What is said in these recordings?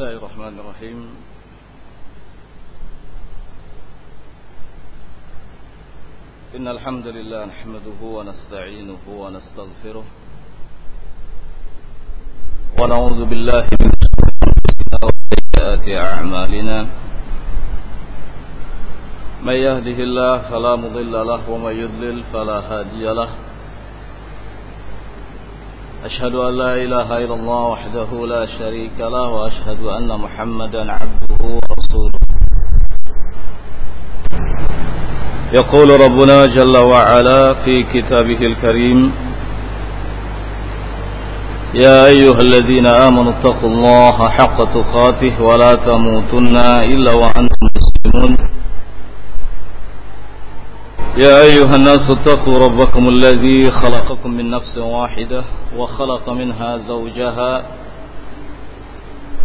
الله الرحمن الرحيم. إن الحمد لله نحمده ونستعينه ونستغفره ونعوذ بالله من وسيئات أعمالنا. من يهده الله فلا مضل له ومن يضلل فلا هادي له. أشهد أن لا إله إلا الله وحده لا شريك له وأشهد أن محمدا عبده ورسوله. يقول ربنا جل وعلا في كتابه الكريم يا أيها الذين آمنوا اتقوا الله حق تقاته ولا تموتن إلا وأنتم مسلمون. يا أيها الناس اتقوا ربكم الذي خلقكم من نفس واحدة وخلق منها زوجها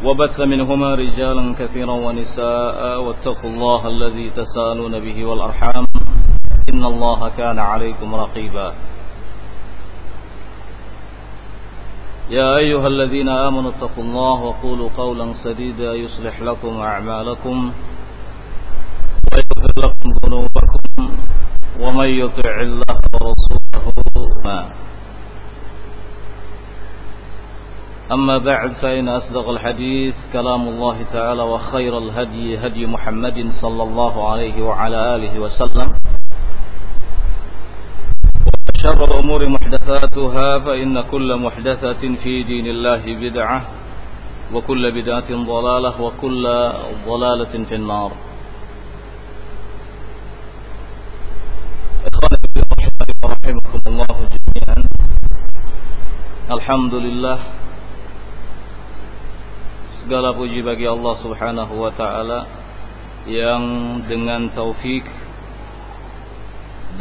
وبث منهما رجالا كثيرا ونساء واتقوا الله الذي تسالون به والأرحام إن الله كان عليكم رقيبا يا أيها الذين آمنوا اتقوا الله وقولوا قولا سديدا يصلح لكم أعمالكم ويغفر لكم ذنوبكم ومن يطع الله ورسوله ما أما بعد فإن أصدق الحديث كلام الله تعالى وخير الهدي هدي محمد صلى الله عليه وعلى آله وسلم. وشر الأمور محدثاتها فإن كل محدثة في دين الله بدعة وكل بدعة ضلالة وكل ضلالة في النار. Alhamdulillah. Segala puji bagi Allah subhanahu wa ta'ala Yang dengan taufik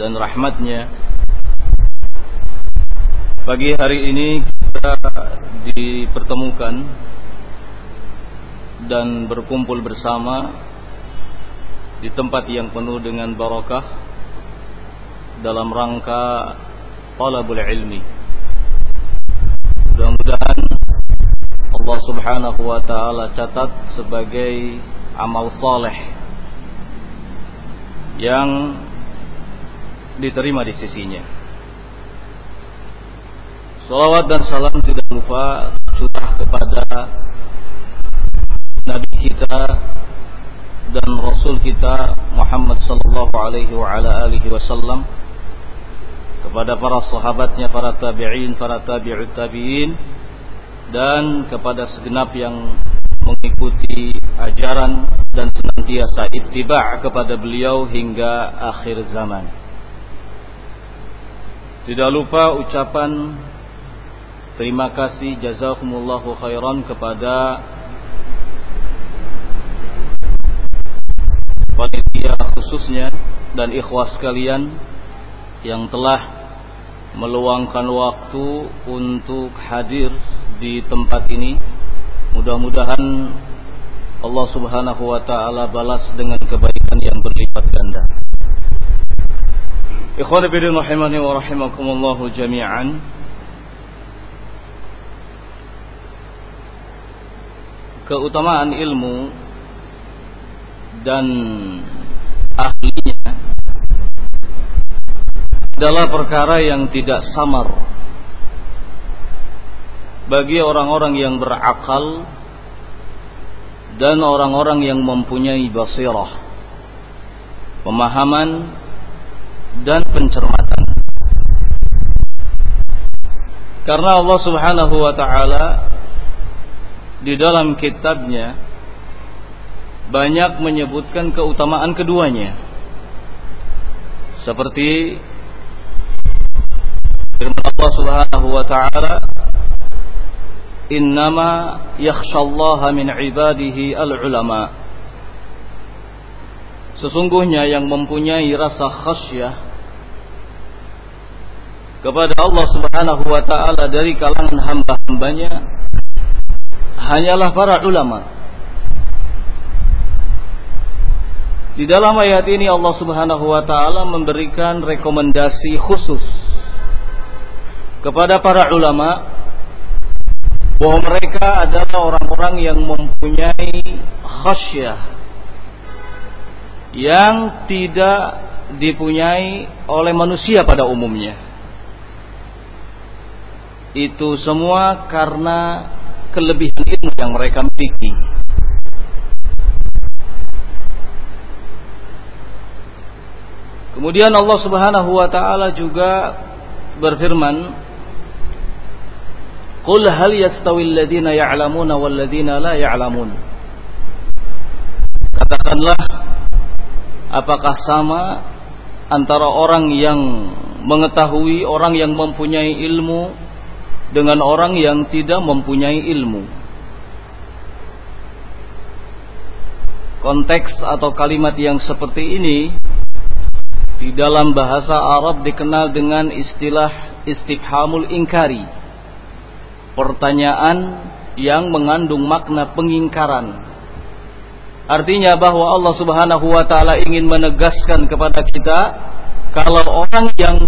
Dan rahmatnya Pagi hari ini kita dipertemukan Dan berkumpul bersama Di tempat yang penuh dengan barakah dalam rangka talabul ilmi. Mudah-mudahan Allah Subhanahu wa taala catat sebagai amal soleh yang diterima di sisinya. Salawat dan salam tidak lupa curah kepada Nabi kita dan Rasul kita Muhammad sallallahu alaihi wa ala alihi wasallam kepada para sahabatnya, para tabi'in, para tabi'ut tabi'in dan kepada segenap yang mengikuti ajaran dan senantiasa ittiba' kepada beliau hingga akhir zaman. Tidak lupa ucapan terima kasih jazakumullahu khairan kepada panitia khususnya dan ikhwas sekalian yang telah meluangkan waktu untuk hadir di tempat ini. Mudah-mudahan Allah Subhanahu wa taala balas dengan kebaikan yang berlipat ganda. Ikhwan fillah rahimani wa rahimakumullah jami'an. Keutamaan ilmu dan ahlinya adalah perkara yang tidak samar bagi orang-orang yang berakal dan orang-orang yang mempunyai basirah, pemahaman dan pencermatan. Karena Allah Subhanahu wa taala di dalam kitabnya banyak menyebutkan keutamaan keduanya. Seperti firman Allah Subhanahu wa taala innama yakhshallaha min ibadihi al-ulama Sesungguhnya yang mempunyai rasa khasyah kepada Allah Subhanahu wa taala dari kalangan hamba-hambanya hanyalah para ulama. Di dalam ayat ini Allah Subhanahu wa taala memberikan rekomendasi khusus kepada para ulama bahwa mereka adalah orang-orang yang mempunyai khasyah yang tidak dipunyai oleh manusia pada umumnya. Itu semua karena kelebihan ilmu yang mereka miliki. Kemudian Allah Subhanahu wa taala juga berfirman Qul hal yastawi alladhina ya'lamuna wal ladhina la ya'lamun Katakanlah apakah sama antara orang yang mengetahui, orang yang mempunyai ilmu dengan orang yang tidak mempunyai ilmu. Konteks atau kalimat yang seperti ini di dalam bahasa Arab dikenal dengan istilah istifhamul ingkari. Pertanyaan yang mengandung makna pengingkaran. Artinya bahwa Allah Subhanahu wa taala ingin menegaskan kepada kita kalau orang yang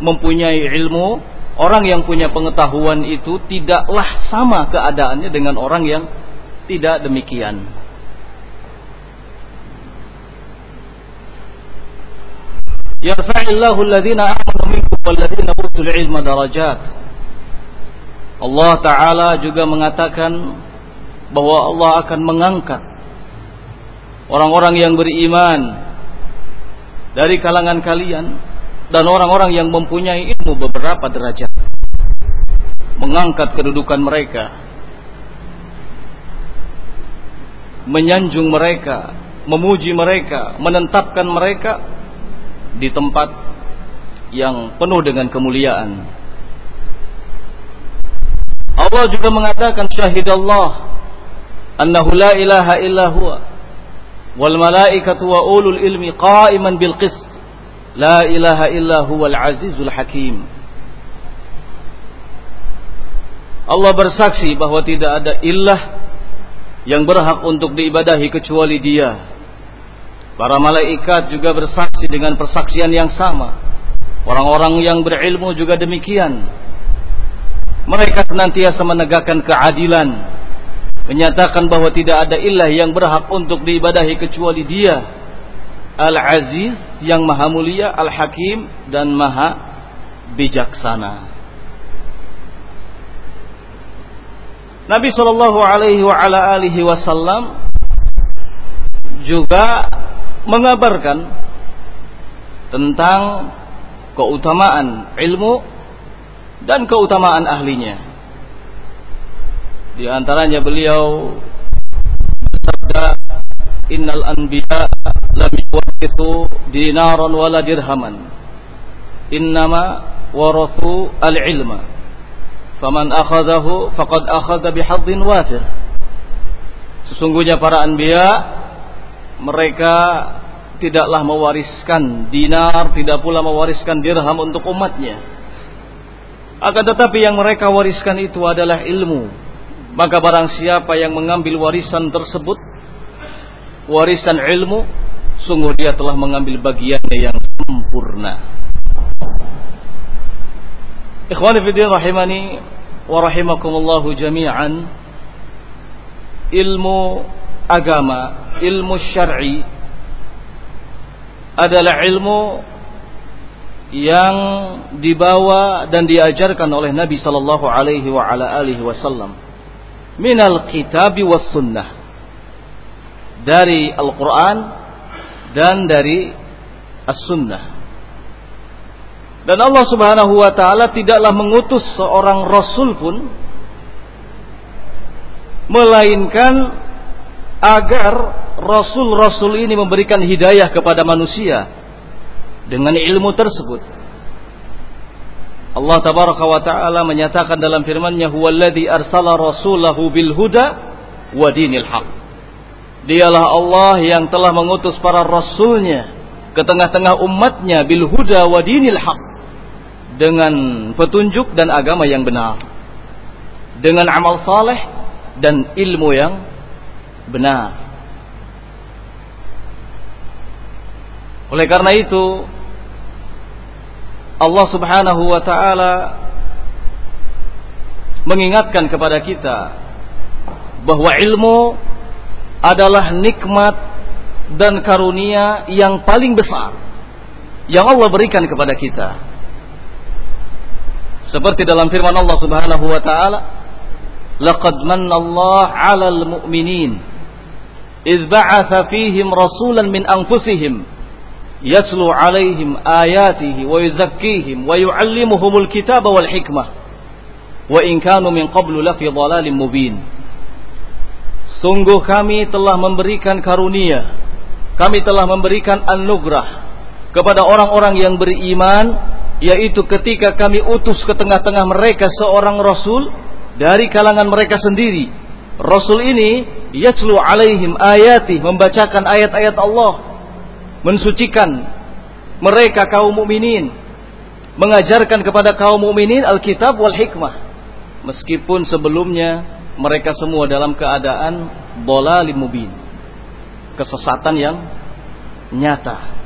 mempunyai ilmu orang yang punya pengetahuan itu tidaklah sama keadaannya dengan orang yang tidak demikian. Yarfa'illahu alladhina amanu minkum utul ilma darajat. Allah taala juga mengatakan bahwa Allah akan mengangkat orang-orang yang beriman dari kalangan kalian dan orang-orang yang mempunyai ilmu beberapa derajat. Mengangkat kedudukan mereka. Menyanjung mereka. Memuji mereka. Menetapkan mereka di tempat yang penuh dengan kemuliaan Allah juga mengatakan syahidallah annahu la ilaha illa huwa wal malaikatu wa ulul ilmi qa'iman bil qist La ilaha illa huwal azizul hakim. Allah bersaksi bahwa tidak ada ilah yang berhak untuk diibadahi kecuali dia. Para malaikat juga bersaksi dengan persaksian yang sama. Orang-orang yang berilmu juga demikian. Mereka senantiasa menegakkan keadilan. Menyatakan bahwa tidak ada ilah yang berhak untuk diibadahi kecuali dia Al-Aziz yang maha mulia, Al-Hakim dan maha bijaksana. Nabi Shallallahu Alaihi Wasallam juga mengabarkan tentang keutamaan ilmu dan keutamaan ahlinya. Di antaranya beliau bersabda innal anbiya lam yuwarithu dinaran wala dirhaman. Innama warathu al-ilma. Faman akhadahu faqad akhadha bihadzin wafir sesungguhnya para anbiya mereka tidaklah mewariskan dinar tidak pula mewariskan dirham untuk umatnya akan tetapi yang mereka wariskan itu adalah ilmu. Maka barang siapa yang mengambil warisan tersebut warisan ilmu sungguh dia telah mengambil bagiannya yang sempurna. Ikhwani fiddin rahimani wa rahimakumullahu jami'an ilmu agama ilmu syar'i adalah ilmu yang dibawa dan diajarkan oleh Nabi sallallahu alaihi wa ala alihi wasallam. Minal kitabi was sunnah. Dari Al-Quran dan dari As-Sunnah. Dan Allah Subhanahu wa taala tidaklah mengutus seorang rasul pun melainkan agar rasul-rasul ini memberikan hidayah kepada manusia dengan ilmu tersebut. Allah tabaraka wa taala menyatakan dalam firman-Nya huwallazi arsala rasulahu bil huda wa dinil haqq. Dialah Allah yang telah mengutus para rasulnya ke tengah-tengah umatnya bil huda wa dinil haq dengan petunjuk dan agama yang benar dengan amal saleh dan ilmu yang benar oleh karena itu Allah Subhanahu wa taala mengingatkan kepada kita bahwa ilmu adalah nikmat dan karunia yang paling besar yang Allah berikan kepada kita. Seperti dalam firman Allah Subhanahu wa taala, "Laqad manna Allah 'alal mu'minin idh fihim rasulan min anfusihim yatlu 'alaihim ayatihi wa yuzakkihim wa yu'allimuhumul kitaba wal hikmah wa in kanu min qablu lafi dhalalin mubin." Sungguh kami telah memberikan karunia, kami telah memberikan anugerah kepada orang-orang yang beriman, yaitu ketika kami utus ke tengah-tengah mereka seorang rasul dari kalangan mereka sendiri. Rasul ini yatlu alaihim ayati, membacakan ayat-ayat Allah, mensucikan mereka kaum mukminin, mengajarkan kepada kaum mukminin Alkitab wal hikmah. Meskipun sebelumnya mereka semua dalam keadaan bola mubin. Kesesatan yang nyata.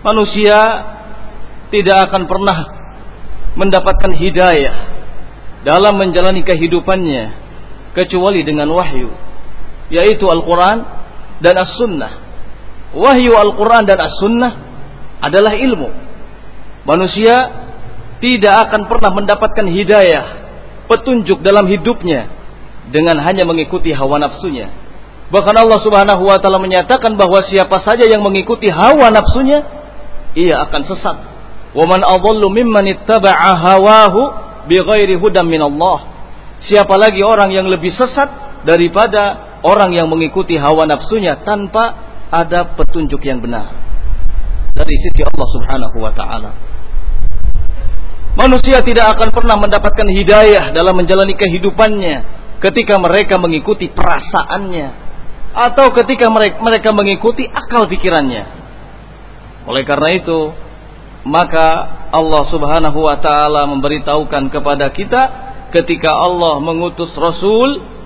Manusia tidak akan pernah mendapatkan hidayah dalam menjalani kehidupannya kecuali dengan wahyu yaitu Al-Qur'an dan As-Sunnah. Wahyu Al-Qur'an dan As-Sunnah adalah ilmu. Manusia tidak akan pernah mendapatkan hidayah petunjuk dalam hidupnya dengan hanya mengikuti hawa nafsunya. Bahkan Allah Subhanahu wa taala menyatakan bahwa siapa saja yang mengikuti hawa nafsunya, ia akan sesat. Wa man adhallu mimman ittaba'a hawahu bighairi hudan. Siapa lagi orang yang lebih sesat daripada orang yang mengikuti hawa nafsunya tanpa ada petunjuk yang benar dari sisi Allah Subhanahu wa taala. Manusia tidak akan pernah mendapatkan hidayah dalam menjalani kehidupannya ketika mereka mengikuti perasaannya atau ketika mereka mengikuti akal pikirannya. Oleh karena itu, maka Allah Subhanahu wa taala memberitahukan kepada kita ketika Allah mengutus rasul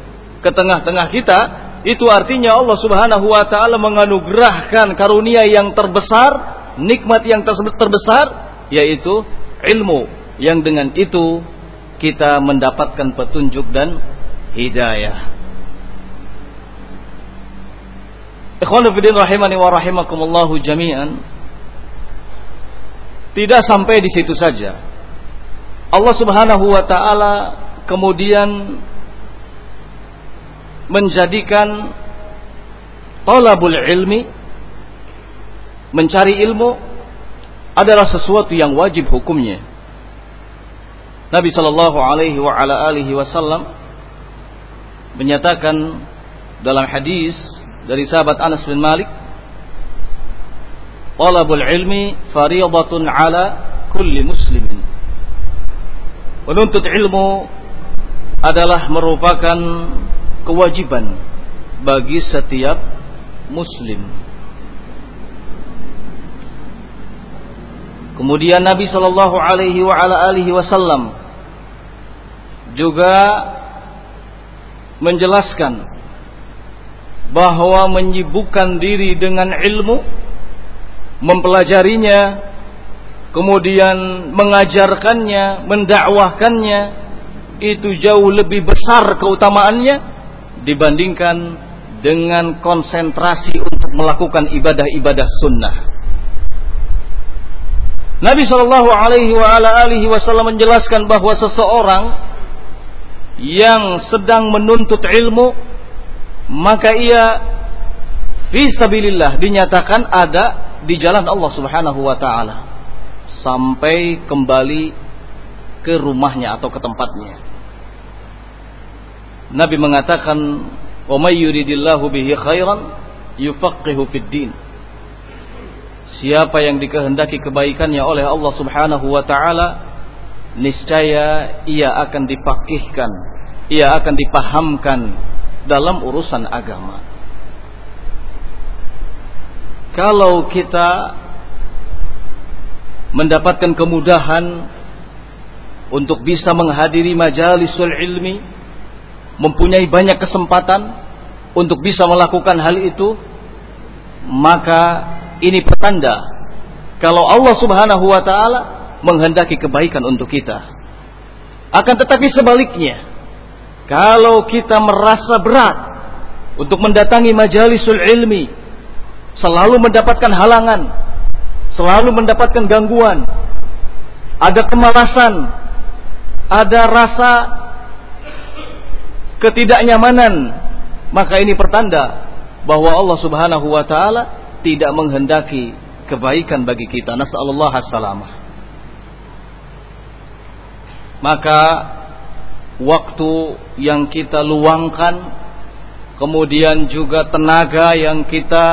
ke tengah-tengah kita, itu artinya Allah Subhanahu wa taala menganugerahkan karunia yang terbesar, nikmat yang terbesar yaitu ilmu yang dengan itu kita mendapatkan petunjuk dan hidayah. Ikhwanu fillah rahimani wa rahimakumullah jami'an. Tidak sampai di situ saja. Allah Subhanahu wa taala kemudian menjadikan talabul ilmi mencari ilmu adalah sesuatu yang wajib hukumnya. Nabi Shallallahu Alaihi wa ala alihi Wasallam menyatakan dalam hadis dari sahabat Anas bin Malik, "Talabul ilmi fariyadatun ala kulli muslimin." Menuntut ilmu adalah merupakan kewajiban bagi setiap muslim. Kemudian Nabi Shallallahu Alaihi Wasallam juga menjelaskan bahwa menyibukkan diri dengan ilmu, mempelajarinya, kemudian mengajarkannya, mendakwahkannya, itu jauh lebih besar keutamaannya dibandingkan dengan konsentrasi untuk melakukan ibadah-ibadah sunnah. Nabi Shallallahu Alaihi Wasallam menjelaskan bahwa seseorang yang sedang menuntut ilmu maka ia fisabilillah dinyatakan ada di jalan Allah Subhanahu wa taala sampai kembali ke rumahnya atau ke tempatnya. Nabi mengatakan, "Wa may yuridillahu bihi khairan fid din." Siapa yang dikehendaki kebaikannya oleh Allah Subhanahu wa taala, niscaya ia akan dipakihkan, ia akan dipahamkan dalam urusan agama. Kalau kita mendapatkan kemudahan untuk bisa menghadiri majalisul ilmi, mempunyai banyak kesempatan untuk bisa melakukan hal itu, maka ini pertanda kalau Allah Subhanahu wa taala menghendaki kebaikan untuk kita. Akan tetapi sebaliknya, kalau kita merasa berat untuk mendatangi majalisul ilmi, selalu mendapatkan halangan, selalu mendapatkan gangguan, ada kemalasan, ada rasa ketidaknyamanan, maka ini pertanda bahwa Allah Subhanahu wa taala tidak menghendaki kebaikan bagi kita. Nasallallahu salamah. Maka waktu yang kita luangkan kemudian juga tenaga yang kita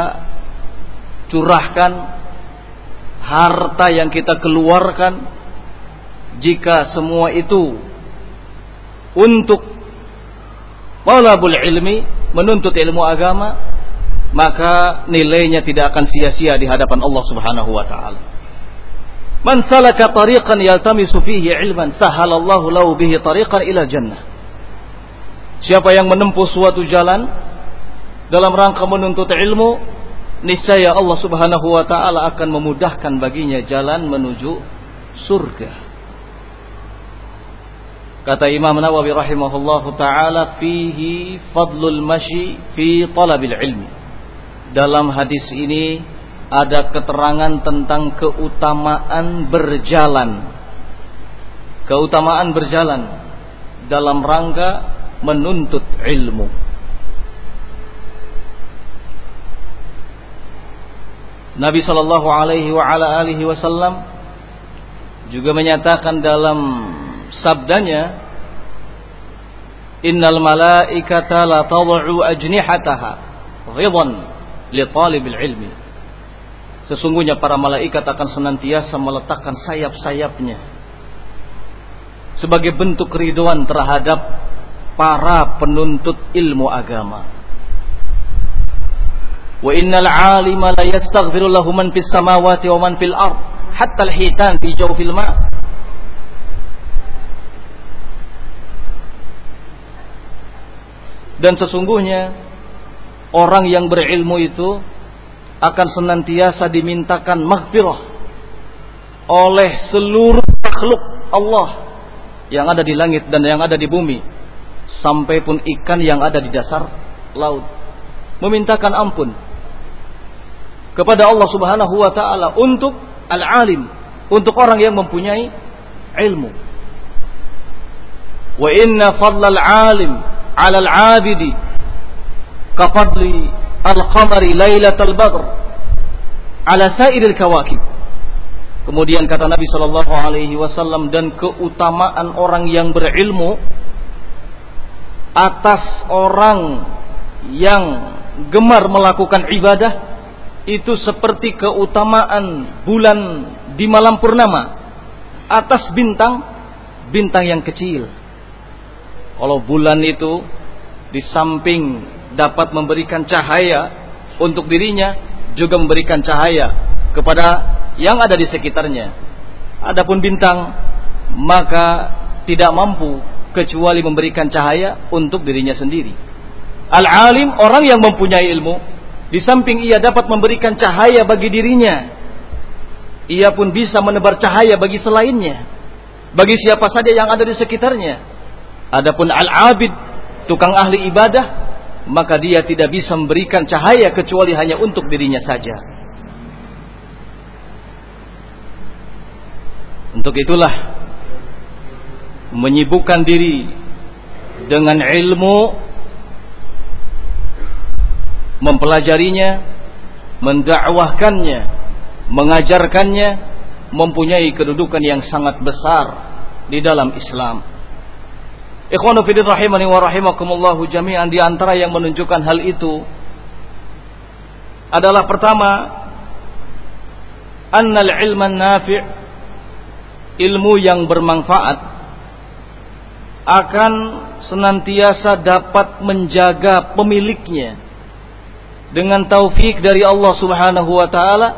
curahkan harta yang kita keluarkan jika semua itu untuk talabul ilmi menuntut ilmu agama maka nilainya tidak akan sia-sia di hadapan Allah Subhanahu wa taala. Man salaka tariqan yaltamisu fihi ilman sahalallahu lahu bihi tariqan ila jannah. Siapa yang menempuh suatu jalan dalam rangka menuntut ilmu, niscaya Allah Subhanahu wa taala akan memudahkan baginya jalan menuju surga. Kata Imam Nawawi rahimahullahu taala fihi fadlul mashi fi talabil ilmi. Dalam hadis ini ada keterangan tentang keutamaan berjalan. Keutamaan berjalan dalam rangka menuntut ilmu. Nabi sallallahu alaihi wa ala alihi wasallam juga menyatakan dalam sabdanya Innal malaikata la tad'u ajnihataha ridwan li talibil ilmi Sesungguhnya para malaikat akan senantiasa meletakkan sayap-sayapnya sebagai bentuk keriduan terhadap para penuntut ilmu agama. Wa innal 'alima la yastaghfiru lahu man fis samawati wa man fil ard hatta al-hitan fi jawfil ma' Dan sesungguhnya orang yang berilmu itu akan senantiasa dimintakan maghfirah oleh seluruh makhluk Allah yang ada di langit dan yang ada di bumi sampai pun ikan yang ada di dasar laut. Memintakan ampun kepada Allah Subhanahu wa taala untuk al-alim untuk orang yang mempunyai ilmu. Wa inna fadlal alim 'ala al-'abidi kafadli al-qamari badr 'ala sa'iril kawakib. Kemudian kata Nabi Shallallahu Alaihi Wasallam dan keutamaan orang yang berilmu atas orang yang gemar melakukan ibadah itu seperti keutamaan bulan di malam purnama atas bintang bintang yang kecil. Kalau bulan itu di samping dapat memberikan cahaya untuk dirinya, juga memberikan cahaya kepada yang ada di sekitarnya. Adapun bintang maka tidak mampu kecuali memberikan cahaya untuk dirinya sendiri. Al-alim orang yang mempunyai ilmu, di samping ia dapat memberikan cahaya bagi dirinya, ia pun bisa menebar cahaya bagi selainnya, bagi siapa saja yang ada di sekitarnya. Adapun al-abid, tukang ahli ibadah, maka dia tidak bisa memberikan cahaya kecuali hanya untuk dirinya saja. Untuk itulah menyibukkan diri dengan ilmu mempelajarinya, mendakwahkannya, mengajarkannya mempunyai kedudukan yang sangat besar di dalam Islam. Ikhwanu fillah rahimani wa rahimakumullahu jami'an di antara yang menunjukkan hal itu adalah pertama annal ilman nafi' ilmu yang bermanfaat akan senantiasa dapat menjaga pemiliknya dengan taufik dari Allah Subhanahu wa taala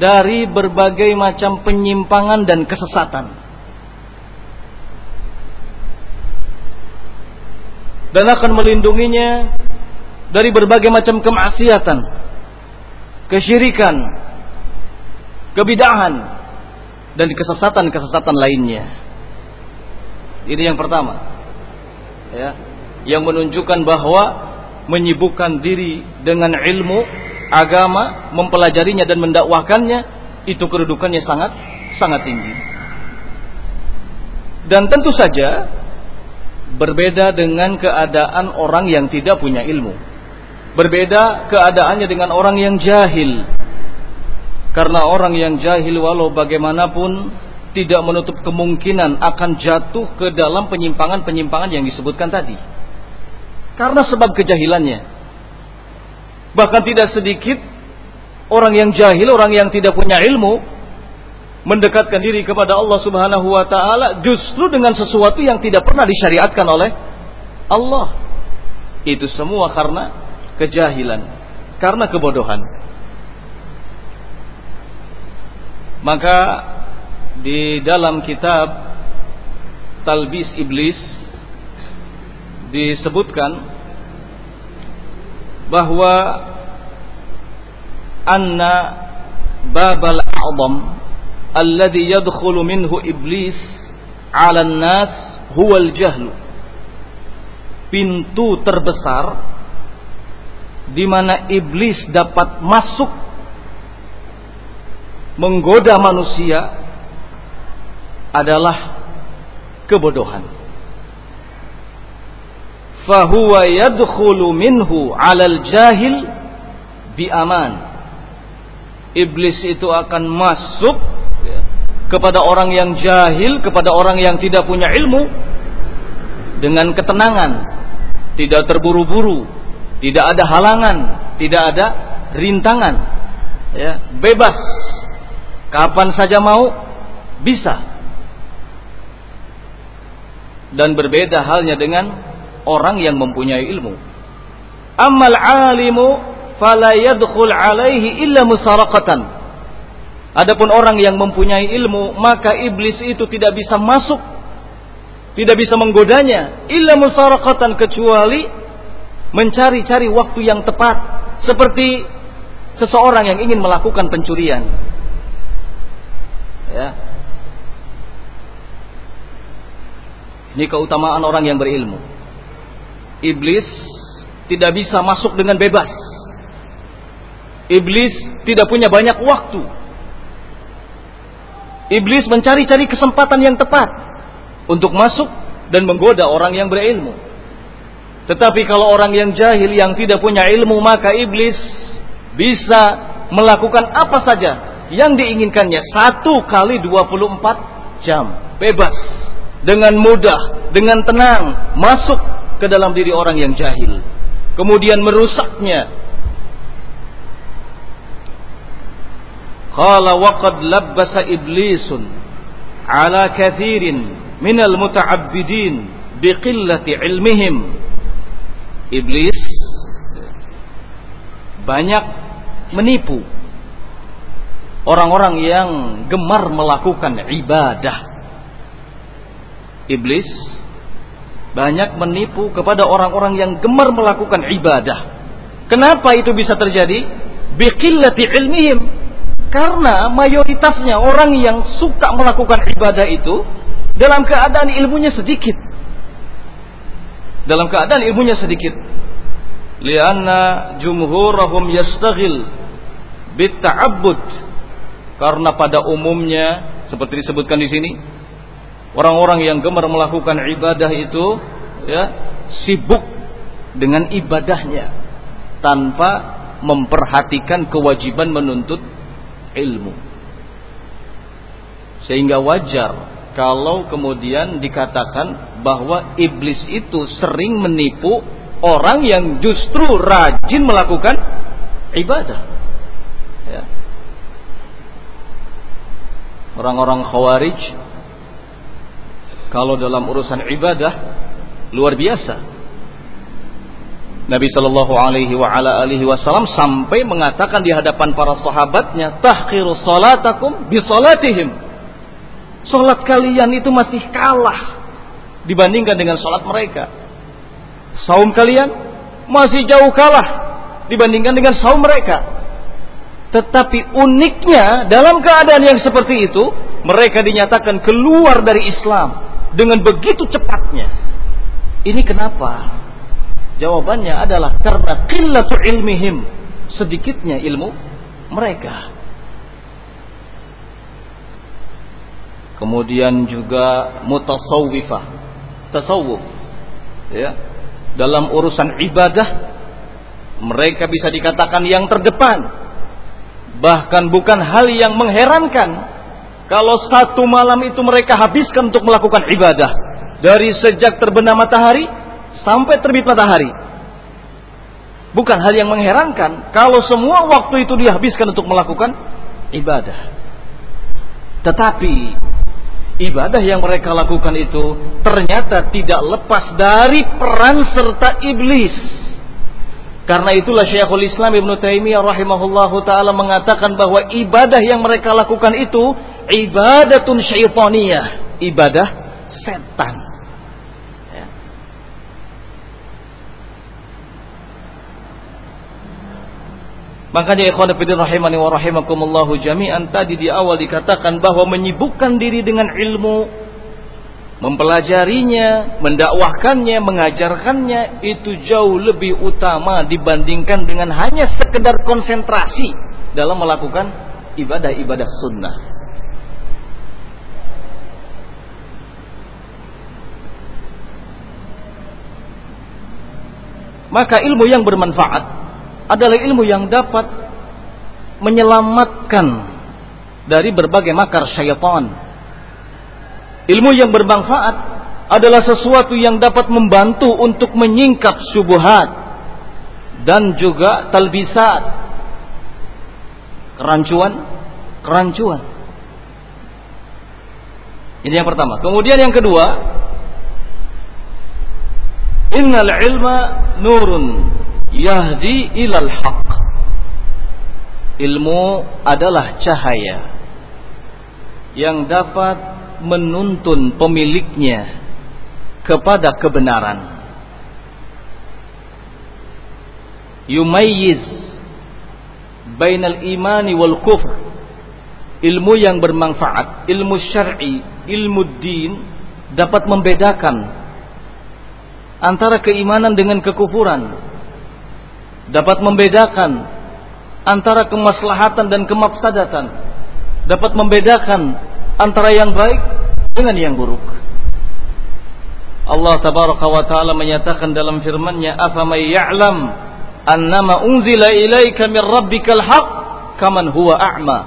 dari berbagai macam penyimpangan dan kesesatan. Dan akan melindunginya dari berbagai macam kemaksiatan, kesyirikan, kebidahan dan kesesatan-kesesatan lainnya. Ini yang pertama. Ya, yang menunjukkan bahwa menyibukkan diri dengan ilmu agama, mempelajarinya dan mendakwahkannya itu kedudukannya sangat sangat tinggi. Dan tentu saja berbeda dengan keadaan orang yang tidak punya ilmu. Berbeda keadaannya dengan orang yang jahil. Karena orang yang jahil walau bagaimanapun tidak menutup kemungkinan akan jatuh ke dalam penyimpangan-penyimpangan yang disebutkan tadi. Karena sebab kejahilannya. Bahkan tidak sedikit orang yang jahil, orang yang tidak punya ilmu mendekatkan diri kepada Allah Subhanahu wa taala justru dengan sesuatu yang tidak pernah disyariatkan oleh Allah. Itu semua karena kejahilan, karena kebodohan. Maka di dalam kitab Talbis Iblis disebutkan bahwa anna babal a'zam alladhi yadkhulu minhu iblis 'ala an-nas huwa al-jahlu pintu terbesar di mana iblis dapat masuk menggoda manusia adalah kebodohan. Fahuwa yadkhulu minhu 'alal jahil bi aman. Iblis itu akan masuk ya, kepada orang yang jahil, kepada orang yang tidak punya ilmu dengan ketenangan, tidak terburu-buru, tidak ada halangan, tidak ada rintangan, ya, bebas Kapan saja mau bisa. Dan berbeda halnya dengan orang yang mempunyai ilmu. Amal alimu fala yadkhul alaihi illa musaraqatan. Adapun orang yang mempunyai ilmu, maka iblis itu tidak bisa masuk, tidak bisa menggodanya illa musaraqatan kecuali mencari-cari waktu yang tepat seperti seseorang yang ingin melakukan pencurian Ya. Ini keutamaan orang yang berilmu. Iblis tidak bisa masuk dengan bebas. Iblis tidak punya banyak waktu. Iblis mencari-cari kesempatan yang tepat untuk masuk dan menggoda orang yang berilmu. Tetapi kalau orang yang jahil yang tidak punya ilmu maka iblis bisa melakukan apa saja yang diinginkannya satu kali 24 jam bebas dengan mudah dengan tenang masuk ke dalam diri orang yang jahil kemudian merusaknya qala waqad labbasa iblisun ala kathirin minal muta'abbidin biqillati ilmihim iblis banyak menipu orang-orang yang gemar melakukan ibadah. Iblis banyak menipu kepada orang-orang yang gemar melakukan ibadah. Kenapa itu bisa terjadi? Biqillati ilmihim. Karena mayoritasnya orang yang suka melakukan ibadah itu dalam keadaan ilmunya sedikit. Dalam keadaan ilmunya sedikit. Lianna jumhurahum yastaghil bitta'abbud karena pada umumnya seperti disebutkan di sini orang-orang yang gemar melakukan ibadah itu ya sibuk dengan ibadahnya tanpa memperhatikan kewajiban menuntut ilmu. Sehingga wajar kalau kemudian dikatakan bahwa iblis itu sering menipu orang yang justru rajin melakukan ibadah. Ya orang-orang khawarij kalau dalam urusan ibadah luar biasa. Nabi Shallallahu Alaihi wa ala alihi Wasallam sampai mengatakan di hadapan para sahabatnya, tahkiru salatakum bi salatihim. Salat kalian itu masih kalah dibandingkan dengan salat mereka. Saum kalian masih jauh kalah dibandingkan dengan saum mereka. Tetapi uniknya dalam keadaan yang seperti itu mereka dinyatakan keluar dari Islam dengan begitu cepatnya. Ini kenapa? Jawabannya adalah karena qillatu ilmihim, sedikitnya ilmu mereka. Kemudian juga mutasawwifah, tasawuf. Ya. Dalam urusan ibadah mereka bisa dikatakan yang terdepan. Bahkan bukan hal yang mengherankan kalau satu malam itu mereka habiskan untuk melakukan ibadah dari sejak terbenam matahari sampai terbit matahari. Bukan hal yang mengherankan kalau semua waktu itu dihabiskan untuk melakukan ibadah. Tetapi ibadah yang mereka lakukan itu ternyata tidak lepas dari peran serta iblis. Karena itulah Syekhul Islam Ibn Taimiyah rahimahullahu taala mengatakan bahwa ibadah yang mereka lakukan itu ibadatun syaitaniyah, ibadah setan. Makanya ikhwan fillah rahimani wa rahimakumullah jami'an tadi di awal dikatakan bahwa menyibukkan diri dengan ilmu mempelajarinya, mendakwahkannya, mengajarkannya itu jauh lebih utama dibandingkan dengan hanya sekedar konsentrasi dalam melakukan ibadah-ibadah sunnah. Maka ilmu yang bermanfaat adalah ilmu yang dapat menyelamatkan dari berbagai makar syaitan. Ilmu yang bermanfaat adalah sesuatu yang dapat membantu untuk menyingkap syubhat dan juga talbisat kerancuan kerancuan. Ini yang pertama. Kemudian yang kedua, innal ilma nurun yahdi ilal haq. Ilmu adalah cahaya yang dapat menuntun pemiliknya kepada kebenaran. Yumayyiz bainal imani wal kufr. Ilmu yang bermanfaat ilmu syar'i ilmu din dapat membedakan antara keimanan dengan kekufuran dapat membedakan antara kemaslahatan dan kemafsadatan, dapat membedakan antara yang baik dengan yang buruk. Allah tabaraka wa taala menyatakan dalam firman-Nya, "Afamay ya'lam annama unzila ilaika min rabbikal haqq kaman huwa a'ma?"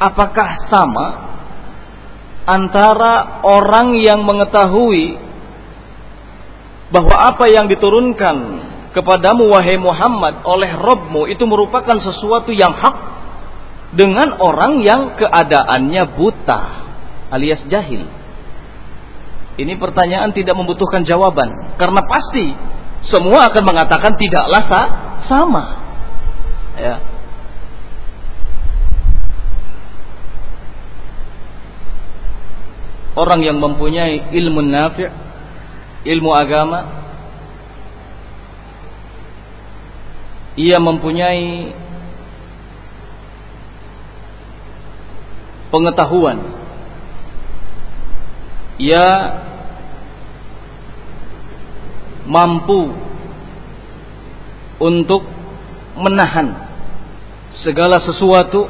Apakah sama antara orang yang mengetahui bahwa apa yang diturunkan kepadamu wahai Muhammad oleh Robmu itu merupakan sesuatu yang hak dengan orang yang keadaannya buta alias jahil. Ini pertanyaan tidak membutuhkan jawaban karena pasti semua akan mengatakan tidaklah sa sama. Ya. Orang yang mempunyai ilmu nafi' ilmu agama ia mempunyai pengetahuan ia mampu untuk menahan segala sesuatu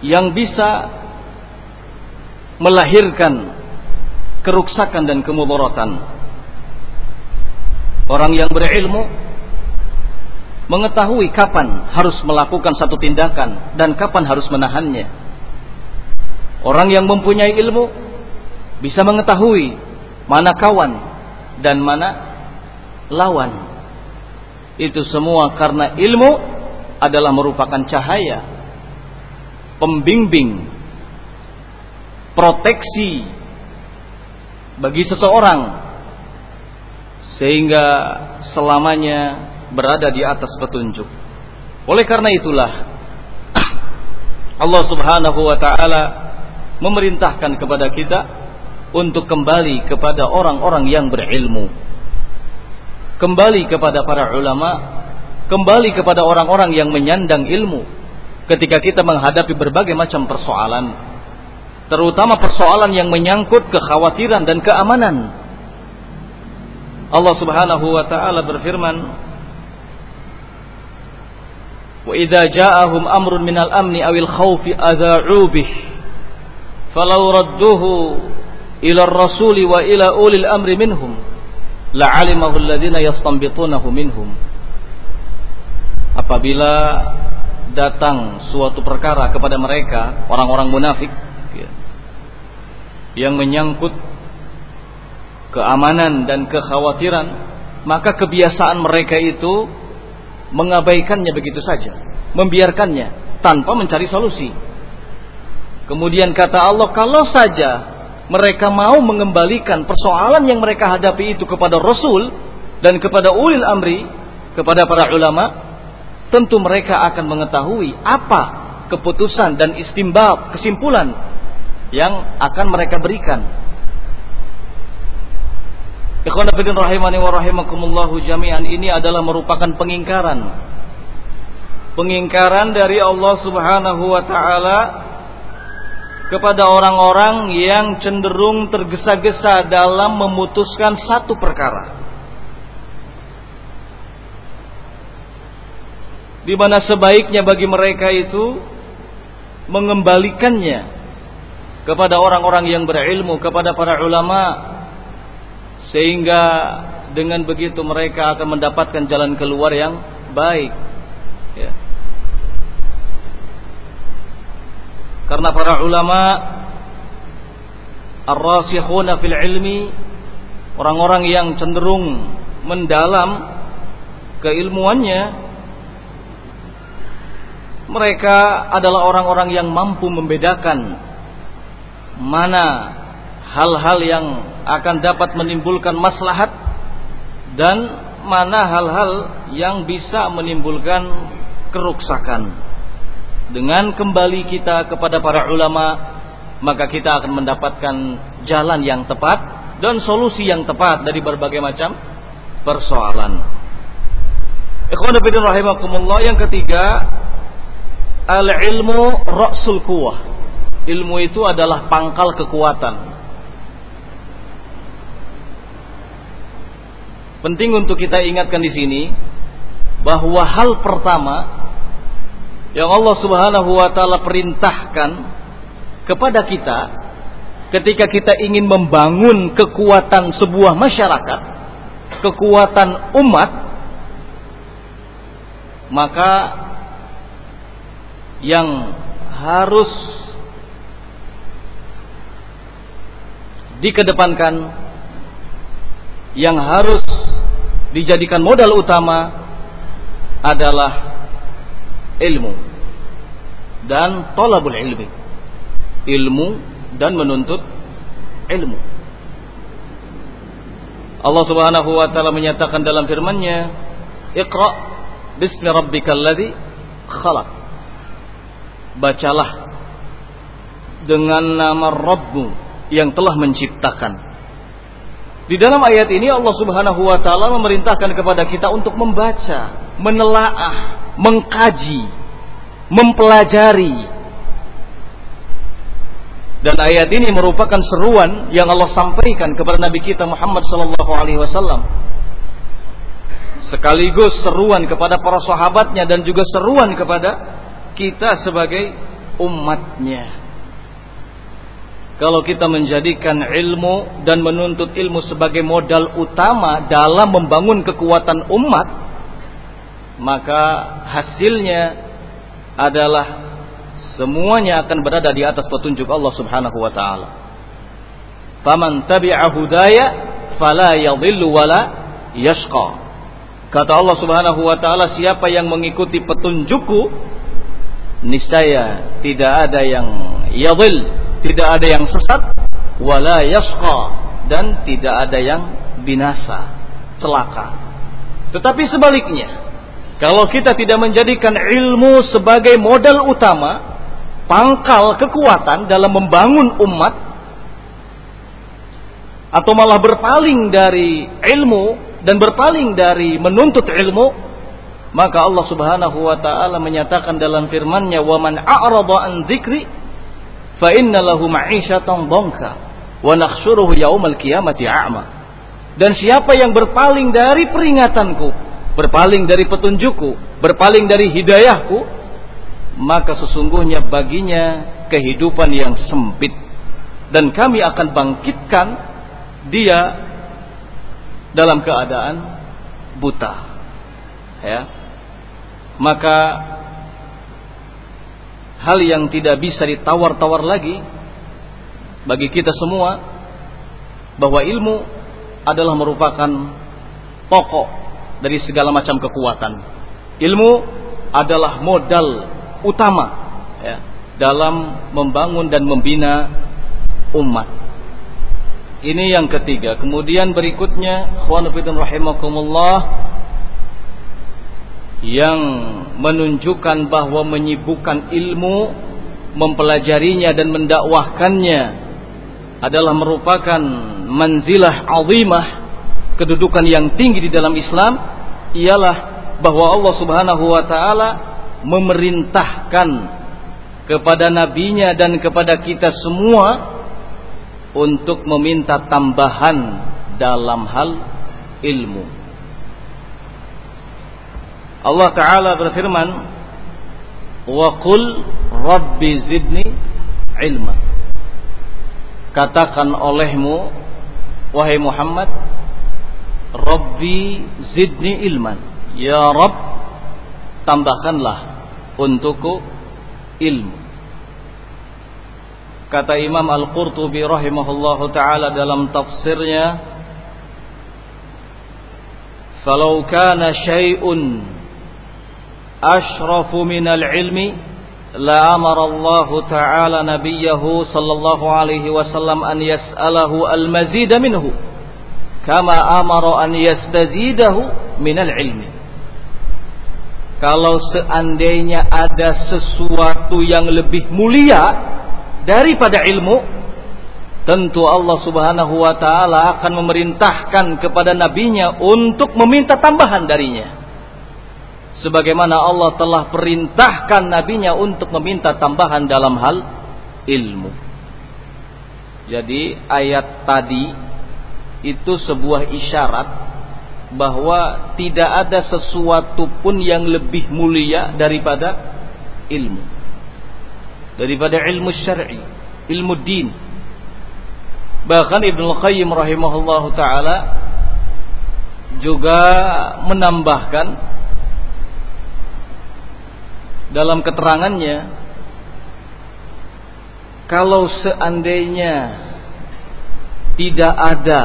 yang bisa melahirkan keruksakan dan kemudaratan. Orang yang berilmu mengetahui kapan harus melakukan satu tindakan dan kapan harus menahannya. Orang yang mempunyai ilmu bisa mengetahui mana kawan dan mana lawan. Itu semua karena ilmu adalah merupakan cahaya pembimbing proteksi bagi seseorang sehingga selamanya berada di atas petunjuk. Oleh karena itulah Allah Subhanahu wa taala memerintahkan kepada kita untuk kembali kepada orang-orang yang berilmu. Kembali kepada para ulama, kembali kepada orang-orang yang menyandang ilmu ketika kita menghadapi berbagai macam persoalan. terutama persoalan yang menyangkut kekhawatiran dan keamanan. Allah Subhanahu wa taala berfirman, "Wa idza ja'ahum amrun minal amni awil khawfi adza'u bih, falau radduhu ila ar-rasuli wa ila ulil amri minhum, la'alimahu minhum." Apabila datang suatu perkara kepada mereka orang-orang munafik ya, yang menyangkut keamanan dan kekhawatiran maka kebiasaan mereka itu mengabaikannya begitu saja membiarkannya tanpa mencari solusi kemudian kata Allah kalau saja mereka mau mengembalikan persoalan yang mereka hadapi itu kepada Rasul dan kepada ulil amri kepada para ulama tentu mereka akan mengetahui apa keputusan dan istimbab kesimpulan yang akan mereka berikan. Ikhwan fillah rahimani wa rahimakumullahu jami'an ini adalah merupakan pengingkaran. Pengingkaran dari Allah Subhanahu wa taala kepada orang-orang yang cenderung tergesa-gesa dalam memutuskan satu perkara. di mana sebaiknya bagi mereka itu mengembalikannya kepada orang-orang yang berilmu, kepada para ulama sehingga dengan begitu mereka akan mendapatkan jalan keluar yang baik. Ya. Karena para ulama ar-rasikhuna fil ilmi orang-orang yang cenderung mendalam keilmuannya mereka adalah orang-orang yang mampu membedakan mana hal-hal yang akan dapat menimbulkan maslahat dan mana hal-hal yang bisa menimbulkan keruksakan. Dengan kembali kita kepada para ulama, maka kita akan mendapatkan jalan yang tepat dan solusi yang tepat dari berbagai macam persoalan. Ikhwan rahimakumullah yang ketiga Al ilmu rasul kuwah. Ilmu itu adalah pangkal kekuatan. Penting untuk kita ingatkan di sini bahwa hal pertama yang Allah Subhanahu wa taala perintahkan kepada kita ketika kita ingin membangun kekuatan sebuah masyarakat, kekuatan umat, maka yang harus dikedepankan yang harus dijadikan modal utama adalah ilmu dan tolabul ilmi. Ilmu dan menuntut ilmu. Allah Subhanahu wa taala menyatakan dalam firman-Nya Iqra bismi rabbikal ladzi khalaq. Bacalah dengan nama Rabbmu yang telah menciptakan. Di dalam ayat ini Allah Subhanahu wa taala memerintahkan kepada kita untuk membaca, menelaah, mengkaji, mempelajari. Dan ayat ini merupakan seruan yang Allah sampaikan kepada Nabi kita Muhammad sallallahu alaihi wasallam. Sekaligus seruan kepada para sahabatnya dan juga seruan kepada kita sebagai umatnya. Kalau kita menjadikan ilmu dan menuntut ilmu sebagai modal utama dalam membangun kekuatan umat, maka hasilnya adalah semuanya akan berada di atas petunjuk Allah Subhanahu wa taala. Faman tabi'a hudaya fala yadhillu wala yashqa. Kata Allah Subhanahu wa taala, siapa yang mengikuti petunjukku, niscaya tidak ada yang yadil, tidak ada yang sesat, wala yasqa dan tidak ada yang binasa, celaka. Tetapi sebaliknya, kalau kita tidak menjadikan ilmu sebagai modal utama, pangkal kekuatan dalam membangun umat atau malah berpaling dari ilmu dan berpaling dari menuntut ilmu maka Allah Subhanahu wa taala menyatakan dalam firman-Nya, "Wa man a'rada an dzikri fa inna lahu ma'isyatan dhanka wa nakhshuruhu yaumal qiyamati a'ma dan siapa yang berpaling dari peringatanku berpaling dari petunjukku berpaling dari hidayahku maka sesungguhnya baginya kehidupan yang sempit. Dan kami akan bangkitkan dia dalam keadaan buta. Ya. Maka hal yang tidak bisa ditawar-tawar lagi bagi kita semua bahwa ilmu adalah merupakan pokok dari segala macam kekuatan. Ilmu adalah modal utama ya, dalam membangun dan membina umat. Ini yang ketiga. Kemudian berikutnya, khwanafidun rahimakumullah yang menunjukkan bahwa menyibukkan ilmu, mempelajarinya dan mendakwahkannya adalah merupakan manzilah azimah, kedudukan yang tinggi di dalam Islam ialah bahwa Allah Subhanahu wa taala memerintahkan kepada nabinya dan kepada kita semua untuk meminta tambahan dalam hal ilmu. Allah Ta'ala berfirman Wa qul Rabbi zidni ilma. Katakan olehmu Wahai Muhammad Rabbi zidni ilman. Ya Rabb Tambahkanlah Untukku ilmu. Kata Imam Al-Qurtubi rahimahullahu ta'ala dalam tafsirnya Falau kana syai'un أشرف من العلم لأمر الله تعالى نبيه صلى الله عليه وسلم أن يسأله المزيد منه كما أمر أن يستزيده من العلم Kalau seandainya ada sesuatu yang lebih mulia daripada ilmu, tentu Allah Subhanahu wa taala akan memerintahkan kepada nabinya untuk meminta tambahan darinya sebagaimana Allah telah perintahkan nabinya untuk meminta tambahan dalam hal ilmu. Jadi ayat tadi itu sebuah isyarat bahwa tidak ada sesuatu pun yang lebih mulia daripada ilmu. Daripada ilmu syar'i, ilmu din. Bahkan Ibnu Qayyim rahimahullahu taala juga menambahkan dalam keterangannya kalau seandainya tidak ada